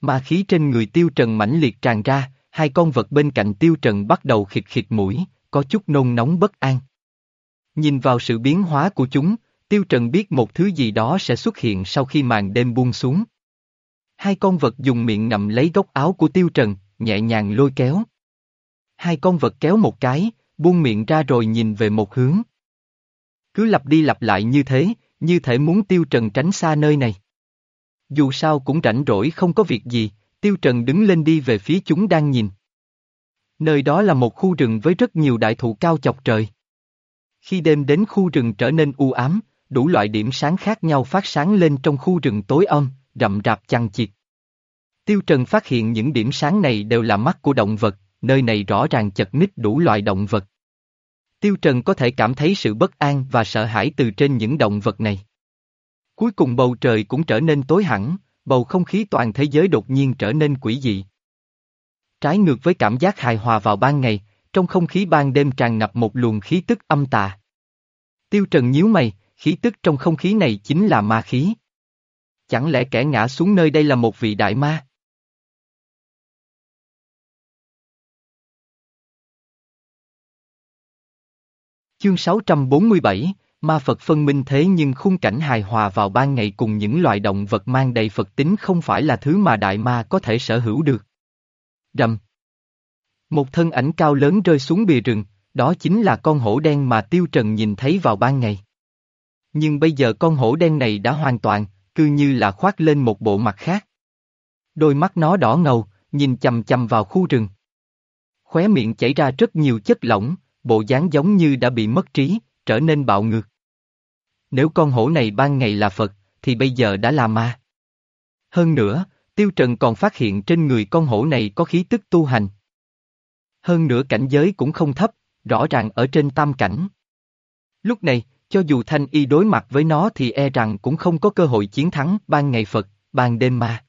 Ma khí trên người Tiêu Trần mãnh liệt tràn ra, hai con vật bên cạnh Tiêu Trần bắt đầu khịt khịt mũi, có chút nôn nóng bất an. Nhìn vào sự biến hóa của chúng, Tiêu Trần biết một thứ gì đó sẽ xuất hiện sau khi màn đêm buông xuống. Hai con vật dùng miệng ngậm lấy góc áo của Tiêu Trần, nhẹ nhàng lôi kéo. Hai con vật kéo một cái, buông miệng ra rồi nhìn về một hướng. Cứ lặp đi lặp lại như thế, như thể muốn Tiêu Trần tránh xa nơi này. Dù sao cũng rảnh rỗi không có việc gì, Tiêu Trần đứng lên đi về phía chúng đang nhìn. Nơi đó là một khu rừng với rất nhiều đại thụ cao chọc trời. Khi đêm đến khu rừng trở nên u ám, đủ loại điểm sáng khác nhau phát sáng lên trong khu rừng tối âm, rậm rạp chằng chịt. Tiêu Trần phát hiện những điểm sáng này đều là mắt của động vật, nơi này rõ ràng chật ních đủ loại động vật. Tiêu Trần có thể cảm thấy sự bất an và sợ hãi từ trên những động vật này. Cuối cùng bầu trời cũng trở nên tối hẳn, bầu không khí toàn thế giới đột nhiên trở nên quỷ dị. Trái ngược với cảm giác hài hòa vào ban ngày, trong không khí ban đêm tràn ngập một luồng khí tức âm tà. Tiêu Trần nhíu mày, khí tức trong không khí này chính là ma khí. Chẳng lẽ kẻ ngã xuống nơi đây là một vị đại ma? Chương 647, Ma Phật phân minh thế nhưng khung cảnh hài hòa vào ban ngày cùng những loài động vật mang đầy Phật tính không phải là thứ mà đại ma có thể sở hữu được. Rầm. Một thân ảnh cao lớn rơi xuống bìa rừng, đó chính là con hổ đen mà Tiêu Trần nhìn thấy vào ban ngày. Nhưng bây giờ con hổ đen này đã hoàn toàn, cứ như là khoác lên một bộ mặt khác. Đôi mắt nó đỏ ngầu, nhìn chầm chầm vào khu rừng. Khóe miệng chảy ra rất nhiều chất lỏng, bộ dáng giống như đã bị mất trí, trở nên bạo ngược. Nếu con hổ này ban ngày là Phật, thì bây giờ đã là ma. Hơn nữa, Tiêu Trần còn phát hiện trên người con hổ này có khí tức tu hành. Hơn nữa cảnh giới cũng không thấp, rõ ràng ở trên tam cảnh. Lúc này, cho dù Thanh Y đối mặt với nó thì e rằng cũng không có cơ hội chiến thắng ban ngày Phật, ban đêm ma.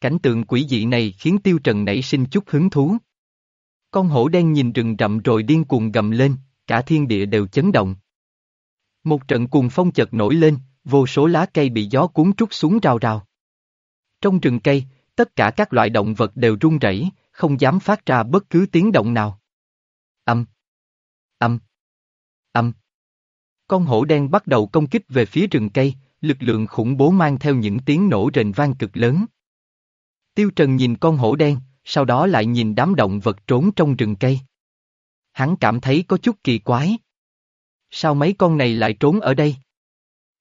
Cảnh tượng quỷ dị này khiến Tiêu Trần nảy sinh chút hứng thú. Con hổ đen nhìn rừng rậm rồi điên cuồng gầm lên, cả thiên địa đều chấn động. Một trận cuồng phong chợt nổi lên, vô số lá cây bị gió cuốn trút xuống rào rào. Trong rừng cây, tất cả các loại động vật đều run rẩy, không dám phát ra bất cứ tiếng động nào. Âm. Âm. Âm. Con hổ đen bắt đầu công kích về phía rừng cây, lực lượng khủng bố mang theo những tiếng nổ rền vang cực lớn. Tiêu Trần nhìn con hổ đen, sau đó lại nhìn đám động vật trốn trong rừng cây. Hắn cảm thấy có chút kỳ quái. Sao mấy con này lại trốn ở đây?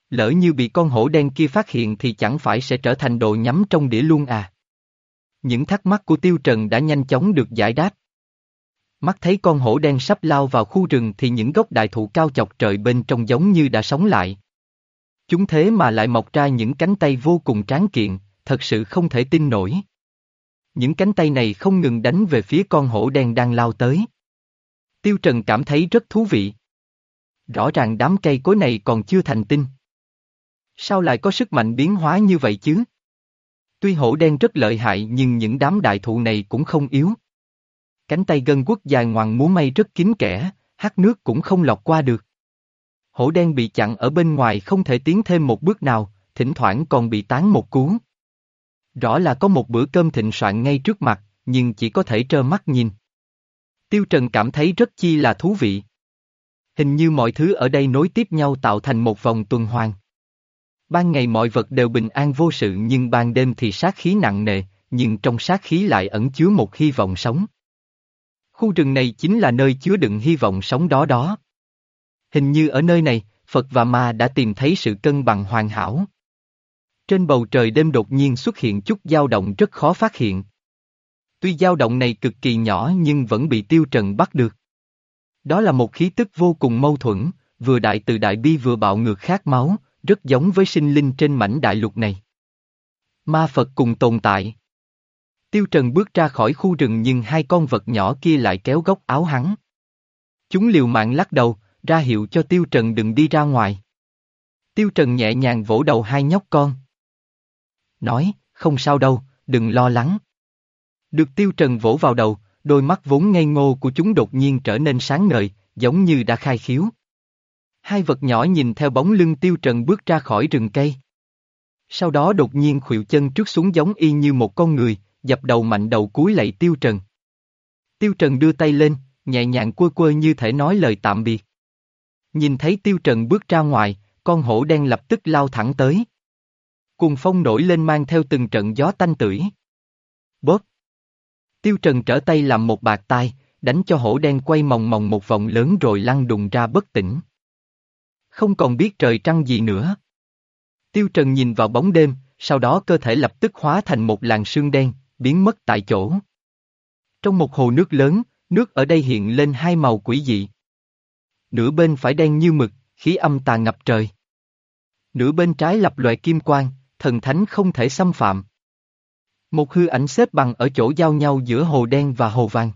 Lỡ như bị con hổ đen kia phát hiện thì chẳng phải sẽ trở thành đồ nhắm trong đĩa luôn à? Những thắc mắc của Tiêu Trần đã nhanh chóng được giải đáp. Mắt thấy con hổ đen sắp lao vào khu rừng thì những gốc đại thụ cao chọc trời bên trong giống như đã sống lại. Chúng thế mà lại mọc ra những cánh tay vô cùng tráng kiện, thật sự không thể tin nổi. Những cánh tay này không ngừng đánh về phía con hổ đen đang lao tới. Tiêu Trần cảm thấy rất thú vị. Rõ ràng đám cây cối này còn chưa thành tinh. Sao lại có sức mạnh biến hóa như vậy chứ? Tuy hổ đen rất lợi hại nhưng những đám đại thụ này cũng không yếu. Cánh tay gân quất dài ngoằng múa may rất kín kẽ, hát nước cũng không lọt qua được. Hổ đen bị chặn ở bên ngoài không thể tiến thêm một bước nào, thỉnh thoảng còn bị tán một cú. Rõ là có một bữa cơm thịnh soạn ngay trước mặt, nhưng chỉ có thể trơ mắt nhìn. Tiêu Trần cảm thấy rất chi là thú vị. Hình như mọi thứ ở đây nối tiếp nhau tạo thành một vòng tuần hoàn. Ban ngày mọi vật đều bình an vô sự nhưng ban đêm thì sát khí nặng nề, nhưng trong sát khí lại ẩn chứa một hy vọng sống. Khu rừng này chính là nơi chứa đựng hy vọng sống đó đó. Hình như ở nơi này, Phật và Ma đã tìm thấy sự cân bằng hoàn hảo. Trên bầu trời đêm đột nhiên xuất hiện chút dao động rất khó phát hiện. Tuy dao động này cực kỳ nhỏ nhưng vẫn bị tiêu trần bắt được. Đó là một khí tức vô cùng mâu thuẫn, vừa đại từ đại bi vừa bạo ngược khát máu, rất giống với sinh linh trên mảnh đại lục này. Ma Phật cùng tồn tại. Tiêu Trần bước ra khỏi khu rừng nhưng hai con vật nhỏ kia lại kéo góc áo hắn. Chúng liều mạng lắc đầu, ra hiệu cho Tiêu Trần đừng đi ra ngoài. Tiêu Trần nhẹ nhàng vỗ đầu hai nhóc con. Nói, không sao đâu, đừng lo lắng. Được Tiêu Trần vỗ vào đầu, đôi mắt vốn ngây ngô của chúng đột nhiên trở nên sáng ngời, giống như đã khai khiếu. Hai vật nhỏ nhìn theo bóng lưng Tiêu Trần bước ra khỏi rừng cây. Sau đó đột nhiên khuỵu chân trước xuống giống y như một con người, dập đầu mạnh đầu cúi lạy Tiêu Trần. Tiêu Trần đưa tay lên, nhẹ nhàng quơ quơ như thể nói lời tạm biệt. Nhìn thấy Tiêu Trần bước ra ngoài, con hổ đen lập tức lao thẳng tới. Cùng phong nổi lên mang theo từng trận gió tanh tưởi. Bóp. Tiêu Trần trở tay làm một bạc tai, đánh cho hổ đen quay mòng mòng một vòng lớn rồi lăn đùng ra bất tỉnh. Không còn biết trời trăng gì nữa. Tiêu Trần nhìn vào bóng đêm, sau đó cơ thể lập tức hóa thành một làn sương đen, biến mất tại chỗ. Trong một hồ nước lớn, nước ở đây hiện lên hai màu quỷ dị. Nửa bên phải đen như mực, khí âm tà ngập trời. Nửa bên trái lập loại kim quang, thần thánh không thể xâm phạm. Một hư ảnh xếp bằng ở chỗ giao nhau giữa hồ đen và hồ vàng.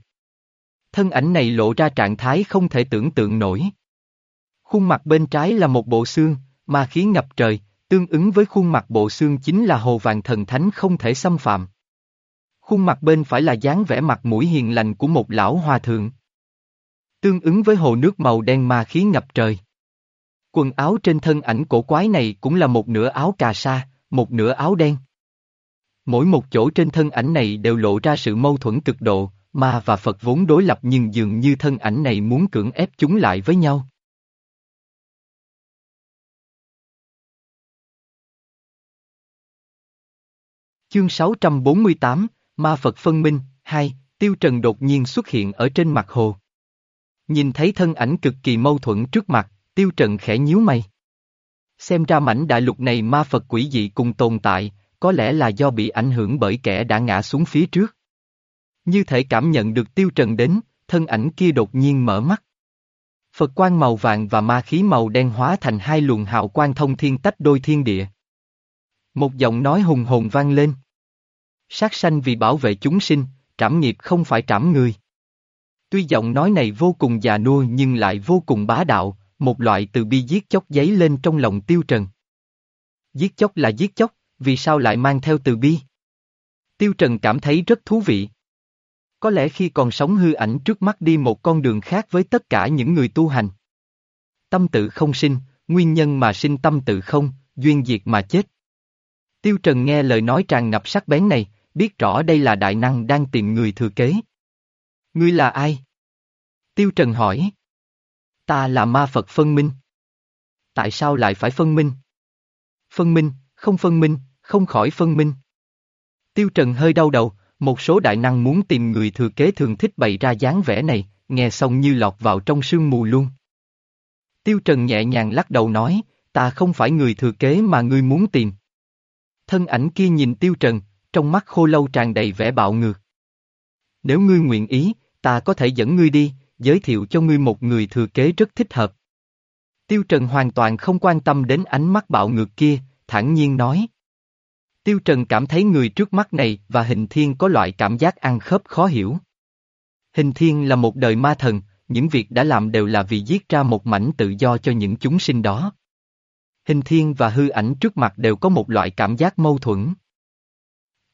Thân ảnh này lộ ra trạng thái không thể tưởng tượng nổi. Khuôn mặt bên trái là một bộ xương, mà khí ngập trời, tương ứng với khuôn mặt bộ xương chính là hồ vàng thần thánh không thể xâm phạm. Khuôn mặt bên phải là dáng vẻ mặt mũi hiền lành của một lão hòa thượng. Tương ứng với hồ nước màu đen ma khí ngập trời. Quần áo trên thân ảnh cổ quái này cũng là một nửa áo cà sa, một nửa áo đen. Mỗi một chỗ trên thân ảnh này đều lộ ra sự mâu thuẫn cực độ, ma và Phật vốn đối lập nhưng dường như thân ảnh này muốn cưỡng ép chúng lại với nhau. Chương 648, Ma Phật Phân Minh, 2, Tiêu Trần đột nhiên xuất hiện ở trên mặt hồ. Nhìn thấy thân ảnh cực kỳ mâu thuẫn trước mặt, Tiêu Trần khẽ nhíu mày. Xem ra mảnh đại lục này ma Phật quỷ dị cùng tồn tại, có lẽ là do bị ảnh hưởng bởi kẻ đã ngã xuống phía trước. Như thể cảm nhận được Tiêu Trần đến, thân ảnh kia đột nhiên mở mắt. Phật quang màu vàng và ma khí màu đen hóa thành hai luồng hào quang thông thiên tách đôi thiên địa. Một giọng nói hùng hồn vang lên. Sát sanh vì bảo vệ chúng sinh, trảm nghiệp không phải trảm người. Tuy giọng nói này vô cùng già nua nhưng lại vô cùng bá đạo, một loại từ bi giết chóc giấy lên trong lòng tiêu trần. Giết chóc là giết chóc, vì sao lại mang theo từ bi? Tiêu trần cảm thấy rất thú vị. Có lẽ khi còn sống hư ảnh trước mắt đi một con đường khác với tất cả những người tu hành. Tâm tự không sinh, nguyên nhân mà sinh tâm tự không, duyên diệt mà chết. Tiêu Trần nghe lời nói tràn ngập sắc bén này, biết rõ đây là đại năng đang tìm người thừa kế. Ngươi là ai? Tiêu Trần hỏi. Ta là ma Phật phân minh. Tại sao lại phải phân minh? Phân minh, không phân minh, không khỏi phân minh. Tiêu Trần hơi đau đầu, một số đại năng muốn tìm người thừa kế thường thích bày ra dáng vẻ này, nghe xong như lọt vào trong sương mù luôn. Tiêu Trần nhẹ nhàng lắc đầu nói, ta không phải người thừa kế mà ngươi muốn tìm. Thân ảnh kia nhìn Tiêu Trần, trong mắt khô lâu tràn đầy vẻ bạo ngược. Nếu ngươi nguyện ý, ta có thể dẫn ngươi đi, giới thiệu cho ngươi một người thừa kế rất thích hợp. Tiêu Trần hoàn toàn không quan tâm đến ánh mắt bạo ngược kia, thản nhiên nói. Tiêu Trần cảm thấy người trước mắt này và hình thiên có loại cảm giác ăn khớp khó hiểu. Hình thiên là một đời ma thần, những việc đã làm đều là vì giết ra một mảnh tự do cho những chúng sinh đó. Hình thiên và hư ảnh trước mặt đều có một loại cảm giác mâu thuẫn.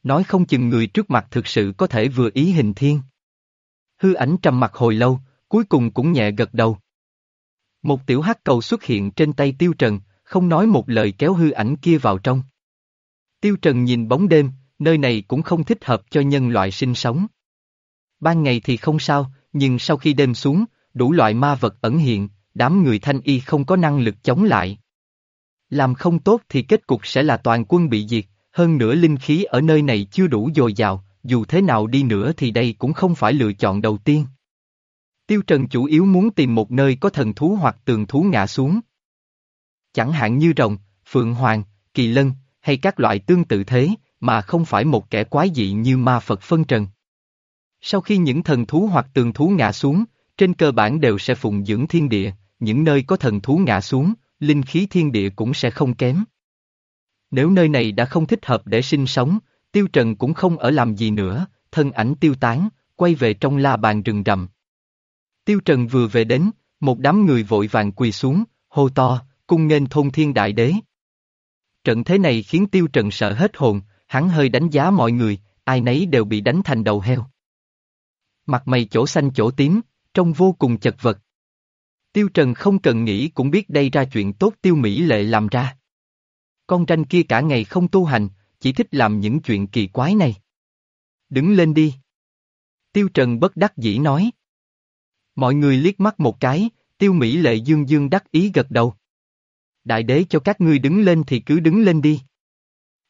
Nói không chừng người trước mặt thực sự có thể vừa ý hình thiên. Hư ảnh trầm mặt hồi lâu, cuối cùng cũng nhẹ gật đầu. Một tiểu hắc cầu xuất hiện trên tay tiêu trần, không nói một lời kéo hư ảnh kia vào trong. Tiêu trần nhìn bóng đêm, nơi này cũng không thích hợp cho nhân loại sinh sống. Ban ngày thì không sao, nhưng sau khi đêm xuống, đủ loại ma vật ẩn hiện, đám người thanh y không có năng lực chống lại. Làm không tốt thì kết cục sẽ là toàn quân bị diệt, hơn nữa linh khí ở nơi này chưa đủ dồi dào, dù thế nào đi nữa thì đây cũng không phải lựa chọn đầu tiên. Tiêu Trần chủ yếu muốn tìm một nơi có thần thú hoặc tường thú ngã xuống. Chẳng hạn như rồng, phượng hoàng, kỳ lân, hay các loại tương tự thế, mà không phải một kẻ quái dị như ma Phật phân trần. Sau khi những thần thú hoặc tường thú ngã xuống, trên cơ bản đều sẽ phụng dưỡng thiên địa, những nơi có thần thú ngã xuống, linh khí thiên địa cũng sẽ không kém. Nếu nơi này đã không thích hợp để sinh sống, Tiêu Trần cũng không ở làm gì nữa, thân ảnh tiêu tán, quay về trong la bàn rừng rậm. Tiêu Trần vừa về đến, một đám người vội vàng quỳ xuống, hô to, cung nghênh thôn thiên đại đế. Trận thế này khiến Tiêu Trần sợ hết hồn, hắn hơi đánh giá mọi người, ai nấy đều bị đánh thành đầu heo. Mặt mày chỗ xanh chỗ tím, trông vô cùng chật vật. Tiêu Trần không cần nghĩ cũng biết đây ra chuyện tốt Tiêu Mỹ Lệ làm ra. Con tranh kia cả ngày không tu hành, chỉ thích làm những chuyện kỳ quái này. Đứng lên đi. Tiêu Trần bất đắc dĩ nói. Mọi người liếc mắt một cái, Tiêu Mỹ Lệ dương dương đắc ý gật đầu. Đại đế cho các ngươi đứng lên thì cứ đứng lên đi.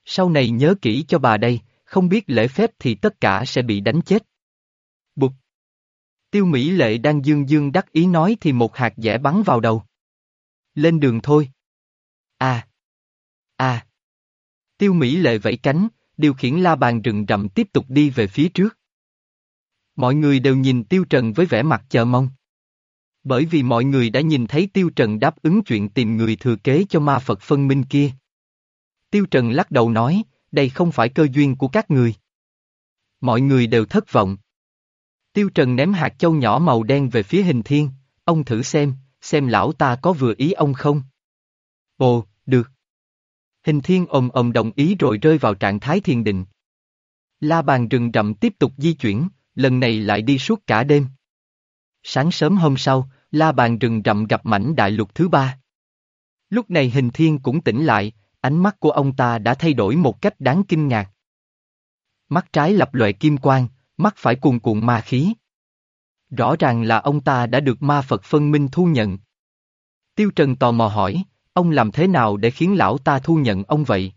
Sau này nhớ kỹ cho bà đây, không biết lễ phép thì tất cả sẽ bị đánh chết. Bụt. Tiêu Mỹ Lệ đang dương dương đắc ý nói thì một hạt dẻ bắn vào đầu. Lên đường thôi. À. À. Tiêu Mỹ Lệ vẫy cánh, điều khiển la bàn rừng rậm tiếp tục đi về phía trước. Mọi người đều nhìn Tiêu Trần với vẻ mặt chờ mong. Bởi vì mọi người đã nhìn thấy Tiêu Trần đáp ứng chuyện tìm người thừa kế cho ma Phật phân minh kia. Tiêu Trần lắc đầu nói, đây không phải cơ duyên của các người. Mọi người đều thất vọng. Tiêu Trần ném hạt châu nhỏ màu đen về phía hình thiên, ông thử xem, xem lão ta có vừa ý ông không. Ồ, được. Hình thiên ồm ồm đồng ý rồi rơi vào trạng thái thiền định. La bàn rừng rậm tiếp tục di chuyển, lần này lại đi suốt cả đêm. Sáng sớm hôm sau, la bàn rừng rậm gặp mảnh đại lục thứ ba. Lúc này hình thiên cũng tỉnh lại, ánh mắt của ông ta đã thay đổi một cách đáng kinh ngạc. Mắt trái lập loại kim quang, mắt phải cuồn cuộn ma khí. Rõ ràng là ông ta đã được ma Phật phân minh thu nhận. Tiêu Trần tò mò hỏi, ông làm thế nào để khiến lão ta thu nhận ông vậy?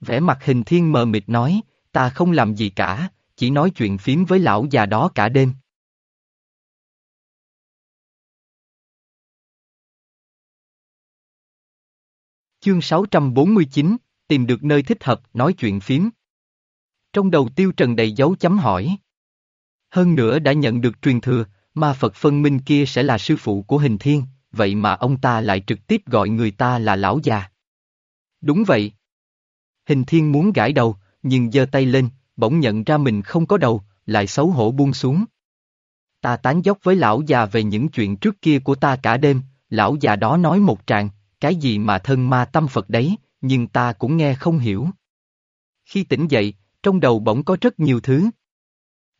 Vẻ mặt hình thiên mờ mịt nói, ta không làm gì cả, chỉ nói chuyện phím với lão già đó cả đêm. Chương 649, tìm được nơi thích hợp nói chuyện phím. Trong đầu tiêu trần đầy dấu chấm hỏi. Hơn nữa đã nhận được truyền thừa, ma Phật phân minh kia sẽ là sư phụ của hình thiên, vậy mà ông ta lại trực tiếp gọi người ta là lão già. Đúng vậy. Hình thiên muốn gãi đầu, nhưng giơ tay lên, bỗng nhận ra mình không có đầu, lại xấu hổ buông xuống. Ta tán dốc với lão già về những chuyện trước kia của ta cả đêm, lão già đó nói một tràng, cái gì mà thân ma tâm Phật đấy, nhưng ta cũng nghe không hiểu. Khi tỉnh dậy, trong đầu bỗng có rất nhiều thứ.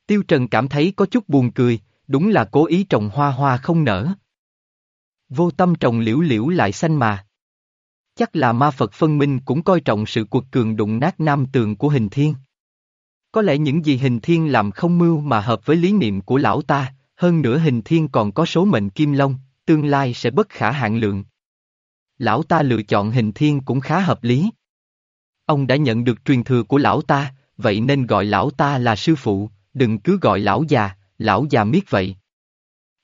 Tiêu Trần cảm thấy có chút buồn cười, đúng là cố ý trồng hoa hoa không nở. Vô tâm trồng liễu liễu lại xanh mà. Chắc là ma Phật phân minh cũng coi trọng sự cuộc cường đụng nát nam tường của hình thiên. Có lẽ những gì hình thiên làm không mưu mà hợp với lý niệm của lão ta, hơn nữa hình thiên còn có số mệnh kim long, tương lai sẽ bất khả hạn lượng. Lão ta lựa chọn hình thiên cũng khá hợp lý. Ông đã nhận được truyền thừa của lão ta, vậy nên gọi lão ta là sư phụ, đừng cứ gọi lão già, lão già miết vậy.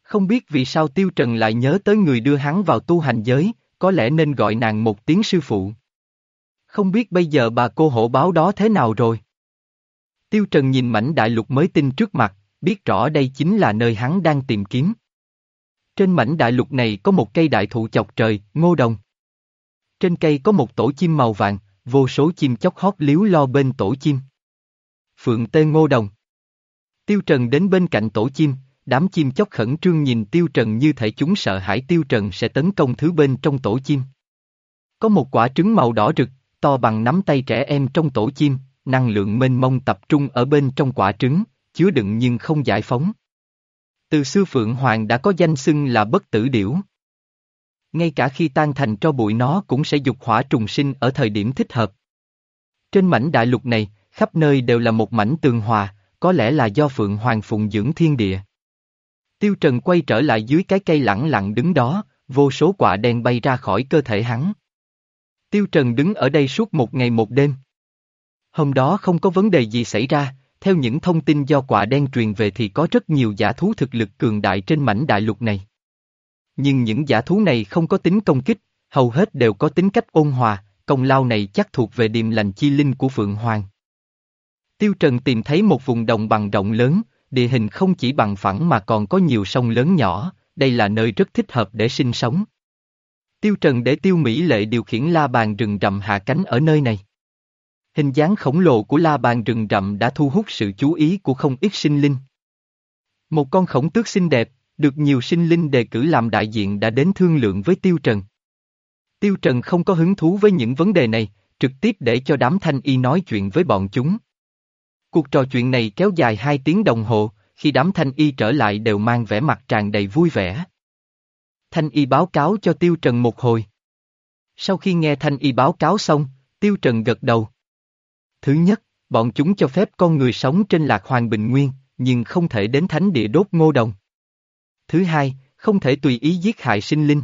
Không biết vì sao Tiêu Trần lại nhớ tới người đưa hắn vào tu hành giới, có lẽ nên gọi nàng một tiếng sư phụ. Không biết bây giờ bà cô hộ báo đó thế nào rồi? Tiêu Trần nhìn mảnh đại lục mới tinh trước mặt, biết rõ đây chính là nơi hắn đang tìm kiếm. Trên mảnh đại lục này có một cây đại thụ chọc trời, ngô đồng. Trên cây có một tổ chim màu vàng, vô số chim chóc hót liếu lo bên tổ chim. Phượng tê ngô đồng. Tiêu Trần đến bên cạnh tổ chim, đám chim chóc khẩn trương nhìn Tiêu Trần như thể chúng sợ hãi Tiêu Trần sẽ tấn công thứ bên trong tổ chim. Có một quả trứng màu đỏ rực, to bằng nắm tay trẻ em trong tổ chim, năng lượng mênh mông tập trung ở bên trong quả trứng, chứa đựng nhưng không giải phóng. Từ xưa Phượng Hoàng đã có danh xưng là bất tử điểu. Ngay cả khi tan thành cho bụi nó cũng sẽ dục hỏa trùng sinh ở thời điểm thích hợp. Trên mảnh đại lục này, khắp nơi đều là một mảnh tường hòa, có lẽ là do Phượng Hoàng phụng dưỡng thiên địa. Tiêu Trần quay trở lại dưới cái cây lẳng lặng đứng đó, vô số quả đen bay ra khỏi cơ thể hắn. Tiêu Trần đứng ở đây suốt một ngày một đêm. Hôm đó không có vấn đề gì xảy ra, theo những thông tin do quả đen truyền về thì có rất nhiều giả thú thực lực cường đại trên mảnh đại lục này. Nhưng những giả thú này không có tính công kích, hầu hết đều có tính cách ôn hòa, công lao này chắc thuộc về điềm lành chi linh của Phượng Hoàng. Tiêu Trần tìm thấy một vùng đồng bằng rộng lớn, địa hình không chỉ bằng phẳng mà còn có nhiều sông lớn nhỏ, đây là nơi rất thích hợp để sinh sống. Tiêu Trần để Tiêu Mỹ Lệ điều khiển la bàn rừng rậm hạ cánh ở nơi này. Hình dáng khổng lồ của la bàn rừng rậm đã thu hút sự chú ý của không ít sinh linh. Một con khổng tước xinh đẹp, được nhiều sinh linh đề cử làm đại diện đã đến thương lượng với Tiêu Trần. Tiêu Trần không có hứng thú với những vấn đề này, trực tiếp để cho đám thanh y nói chuyện với bọn chúng. Cuộc trò chuyện này kéo dài hai tiếng đồng hồ, khi đám thanh y trở lại đều mang vẻ mặt tràn đầy vui vẻ. Thanh y báo cáo cho Tiêu Trần một hồi. Sau khi nghe thanh y báo cáo xong, Tiêu Trần gật đầu. Thứ nhất, bọn chúng cho phép con người sống trên lạc hoàng bình nguyên, nhưng không thể đến thánh địa đốt ngô đồng. Thứ hai, không thể tùy ý giết hại sinh linh.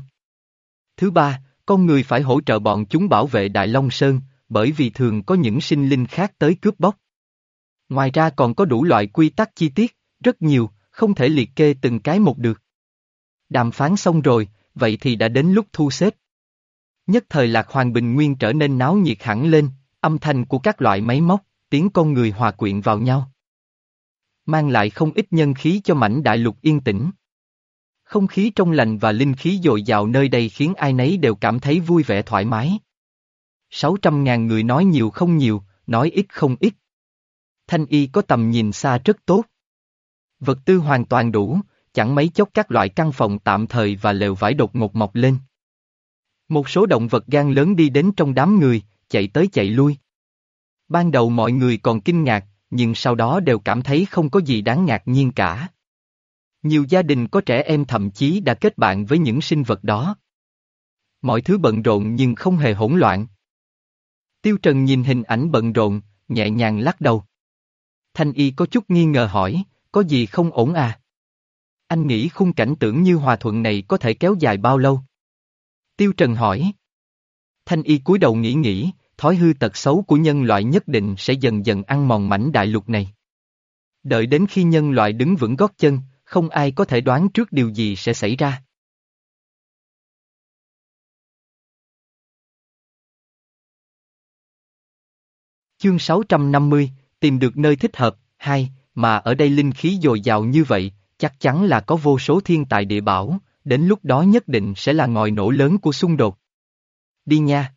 Thứ ba, con người phải hỗ trợ bọn chúng bảo vệ Đại Long Sơn, bởi vì thường có những sinh linh khác tới cướp bóc. Ngoài ra còn có đủ loại quy tắc chi tiết, rất nhiều, không thể liệt kê từng cái một được. Đàm phán xong rồi, vậy thì đã đến lúc thu xếp. Nhất thời Lạc Hoàng Bình Nguyên trở nên náo nhiệt hẳn lên, âm thanh của các loại máy móc, tiếng con người hòa quyện vào nhau. Mang lại không ít nhân khí cho mảnh đại lục yên tĩnh. Không khí trong lành và linh khí dồi dào nơi đây khiến ai nấy đều cảm thấy vui vẻ thoải mái. 600.000 người nói nhiều không nhiều, nói ít không ít. Thanh y có tầm nhìn xa rất tốt. Vật tư hoàn toàn đủ, chẳng mấy chốc các loại căn phòng tạm thời và lều vải đột ngột mọc lên. Một số động vật gan lớn đi đến trong đám người, chạy tới chạy lui. Ban đầu mọi người còn kinh ngạc, nhưng sau đó đều cảm thấy không có gì đáng ngạc nhiên cả. Nhiều gia đình có trẻ em thậm chí đã kết bạn với những sinh vật đó. Mọi thứ bận rộn nhưng không hề hỗn loạn. Tiêu Trần nhìn hình ảnh bận rộn, nhẹ nhàng lắc đầu. Thanh y có chút nghi ngờ hỏi, có gì không ổn à? Anh nghĩ khung cảnh tưởng như hòa thuận này có thể kéo dài bao lâu? Tiêu Trần hỏi. Thanh y cúi đầu nghĩ nghĩ, thói hư tật xấu của nhân loại nhất định sẽ dần dần ăn mòn mảnh đại lục này. Đợi đến khi nhân loại đứng vững gót chân, không ai có thể đoán trước điều gì sẽ xảy ra. Chương 650, tìm được nơi thích hợp, hai, mà ở đây linh khí dồi dào như vậy, chắc chắn là có vô số thiên tài địa bảo, đến lúc đó nhất định sẽ là ngòi nổ lớn của xung đột. Đi nha.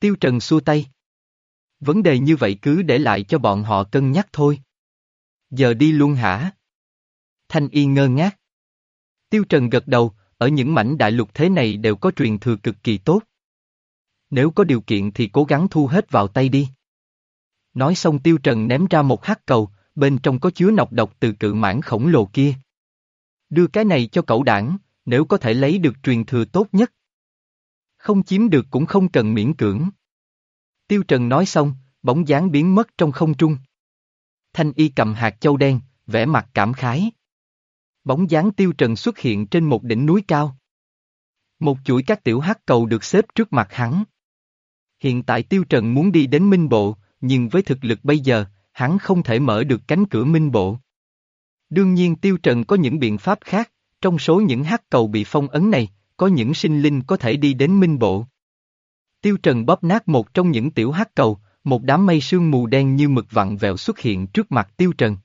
Tiêu Trần xua tay. Vấn đề như vậy cứ để lại cho bọn họ cân nhắc thôi. Giờ đi luôn hả? Thanh Y ngơ ngác. Tiêu Trần gật đầu, ở những mảnh đại lục thế này đều có truyền thừa cực kỳ tốt. Nếu có điều kiện thì cố gắng thu hết vào tay đi. Nói xong Tiêu Trần ném ra một hắc cầu, bên trong có chứa nọc độc từ cự mãn khổng lồ kia. Đưa cái này cho cậu đảng, nếu có thể lấy được truyền thừa tốt nhất. Không chiếm được cũng không cần miễn cưỡng. Tiêu Trần nói xong, bóng dáng biến mất trong không trung. Thanh y cầm hạt châu đen, vẽ mặt cảm khái. Bóng dáng Tiêu Trần xuất hiện trên một đỉnh núi cao. Một chuỗi các tiểu hắc cầu được xếp trước mặt hắn. Hiện tại Tiêu Trần muốn đi đến Minh Bộ, nhưng với thực lực bây giờ, hắn không thể mở được cánh cửa Minh Bộ. Đương nhiên Tiêu Trần có những biện pháp khác, trong số những hắc cầu bị phong ấn này, có những sinh linh có thể đi đến Minh Bộ. Tiêu Trần bóp nát một trong những tiểu hắc cầu, một đám mây sương mù đen như mực vặn vẹo xuất hiện trước mặt Tiêu Trần.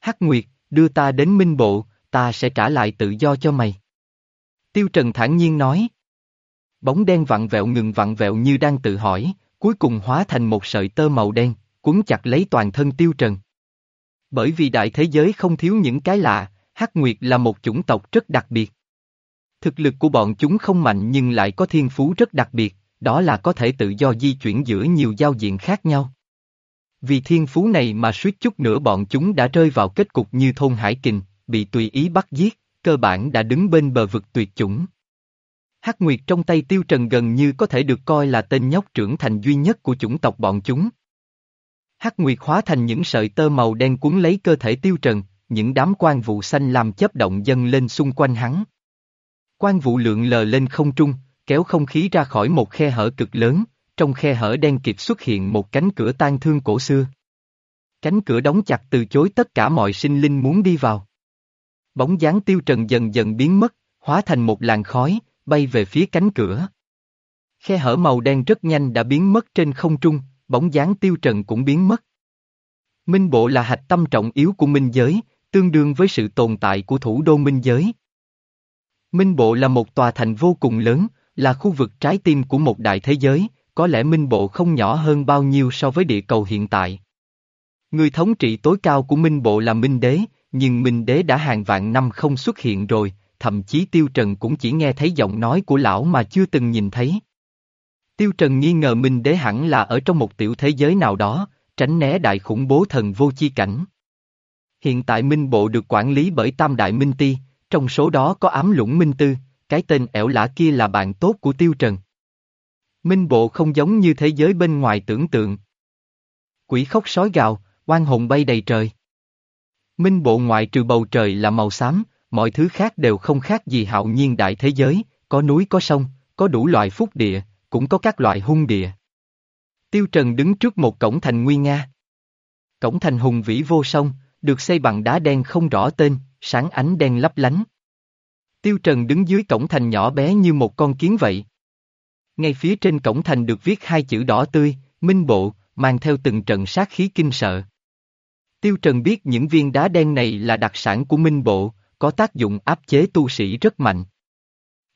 Hắc Nguyệt, đưa ta đến Minh Bộ, ta sẽ trả lại tự do cho mày. Tiêu Trần thản nhiên nói. Bóng đen vặn vẹo ngừng vặn vẹo như đang tự hỏi, cuối cùng hóa thành một sợi tơ màu đen, cuốn chặt lấy toàn thân Tiêu Trần. Bởi vì đại thế giới không thiếu những cái lạ, Hắc Nguyệt là một chủng tộc rất đặc biệt. Thực lực của bọn chúng không mạnh nhưng lại có thiên phú rất đặc biệt, đó là có thể tự do di chuyển giữa nhiều giao diện khác nhau. Vì thiên phú này mà suýt chút nữa bọn chúng đã rơi vào kết cục như thôn Hải Kình, bị tùy ý bắt giết, cơ bản đã đứng bên bờ vực tuyệt chủng. Hắc Nguyệt trong tay Tiêu Trần gần như có thể được coi là tên nhóc trưởng thành duy nhất của chủng tộc bọn chúng. Hắc Nguyệt hóa thành những sợi tơ màu đen cuốn lấy cơ thể Tiêu Trần, những đám quan vụ xanh làm chấp động dâng lên xung quanh hắn. Quan vụ lượng lờ lên không trung, kéo không khí ra khỏi một khe hở cực lớn, trong khe hở đen kịp xuất hiện một cánh cửa tan thương cổ xưa. Cánh cửa đóng chặt từ chối tất cả mọi sinh linh muốn đi vào. Bóng dáng tiêu trần dần dần biến mất, hóa thành một làn khói, bay về phía cánh cửa. Khe hở màu đen rất nhanh đã biến mất trên không trung, bóng dáng tiêu trần cũng biến mất. Minh bộ là hạch tâm trọng yếu của minh giới, tương đương với sự tồn tại của thủ đô minh giới. Minh bộ là một tòa thành vô cùng lớn, là khu vực trái tim của một đại thế giới, có lẽ Minh Bộ không nhỏ hơn bao nhiêu so với địa cầu hiện tại. Người thống trị tối cao của Minh Bộ là Minh Đế, nhưng Minh Đế đã hàng vạn năm không xuất hiện rồi, thậm chí Tiêu Trần cũng chỉ nghe thấy giọng nói của lão mà chưa từng nhìn thấy. Tiêu Trần nghi ngờ Minh Đế hẳn là ở trong một tiểu thế giới nào đó, tránh né đại khủng bố thần vô chi cảnh. Hiện tại Minh Bộ được quản lý bởi Tam Đại Minh Ti, trong số đó có ám lũng Minh Tư, cái tên ẻo lã kia là bạn tốt của Tiêu Trần. Minh bộ không giống như thế giới bên ngoài tưởng tượng. Quỷ khóc sói gào, oan hồn bay đầy trời. Minh bộ ngoại trừ bầu trời là màu xám, mọi thứ khác đều không khác gì hạo nhiên đại thế giới, có núi có sông, có đủ loại phúc địa, cũng có các loại hung địa. Tiêu Trần đứng trước một cổng thành nguy nga. Cổng thành hùng vĩ vô song, được xây bằng đá đen không rõ tên, sáng ánh đen lấp lánh. Tiêu Trần đứng dưới cổng thành nhỏ bé như một con kiến vậy. Ngay phía trên cổng thành được viết hai chữ đỏ tươi, Minh Bộ, mang theo từng trận sát khí kinh sợ. Tiêu Trần biết những viên đá đen này là đặc sản của Minh Bộ, có tác dụng áp chế tu sĩ rất mạnh.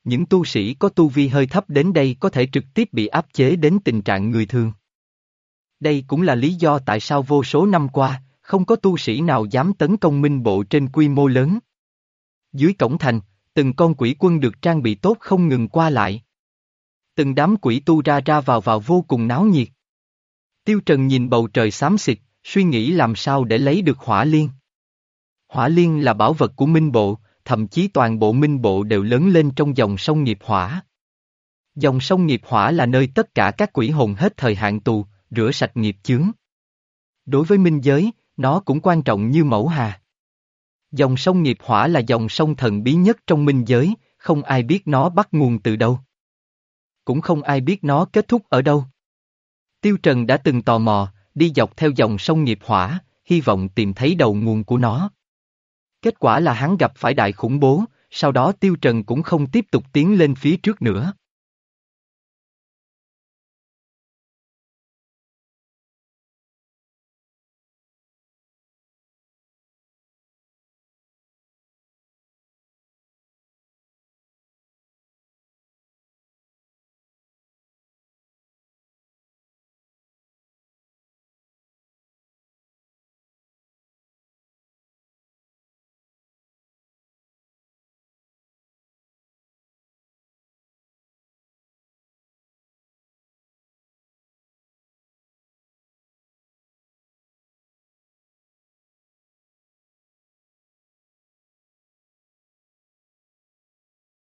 Những tu sĩ có tu vi hơi thấp đến đây có thể trực tiếp bị áp chế đến tình trạng người thường. Đây cũng là lý do tại sao vô số năm qua, không có tu sĩ nào dám tấn công Minh Bộ trên quy mô lớn. Dưới cổng thành, từng con quỷ quân được trang bị tốt không ngừng qua lại. Từng đám quỷ tu ra ra vào vào vô cùng náo nhiệt. Tiêu Trần nhìn bầu trời xám xịt, suy nghĩ làm sao để lấy được hỏa liên. Hỏa liên là bảo vật của Minh Bộ, thậm chí toàn bộ Minh Bộ đều lớn lên trong dòng sông nghiệp hỏa. Dòng sông nghiệp hỏa là nơi tất cả các quỷ hồn hết thời hạn tù, rửa sạch nghiệp chướng. Đối với minh giới, nó cũng quan trọng như mẫu hà. Dòng sông nghiệp hỏa là dòng sông thần bí nhất trong minh giới, không ai biết nó bắt nguồn từ đâu. Cũng không ai biết nó kết thúc ở đâu. Tiêu Trần đã từng tò mò, đi dọc theo dòng sông nghiệp hỏa, hy vọng tìm thấy đầu nguồn của nó. Kết quả là hắn gặp phải đại khủng bố, sau đó Tiêu Trần cũng không tiếp tục tiến lên phía trước nữa.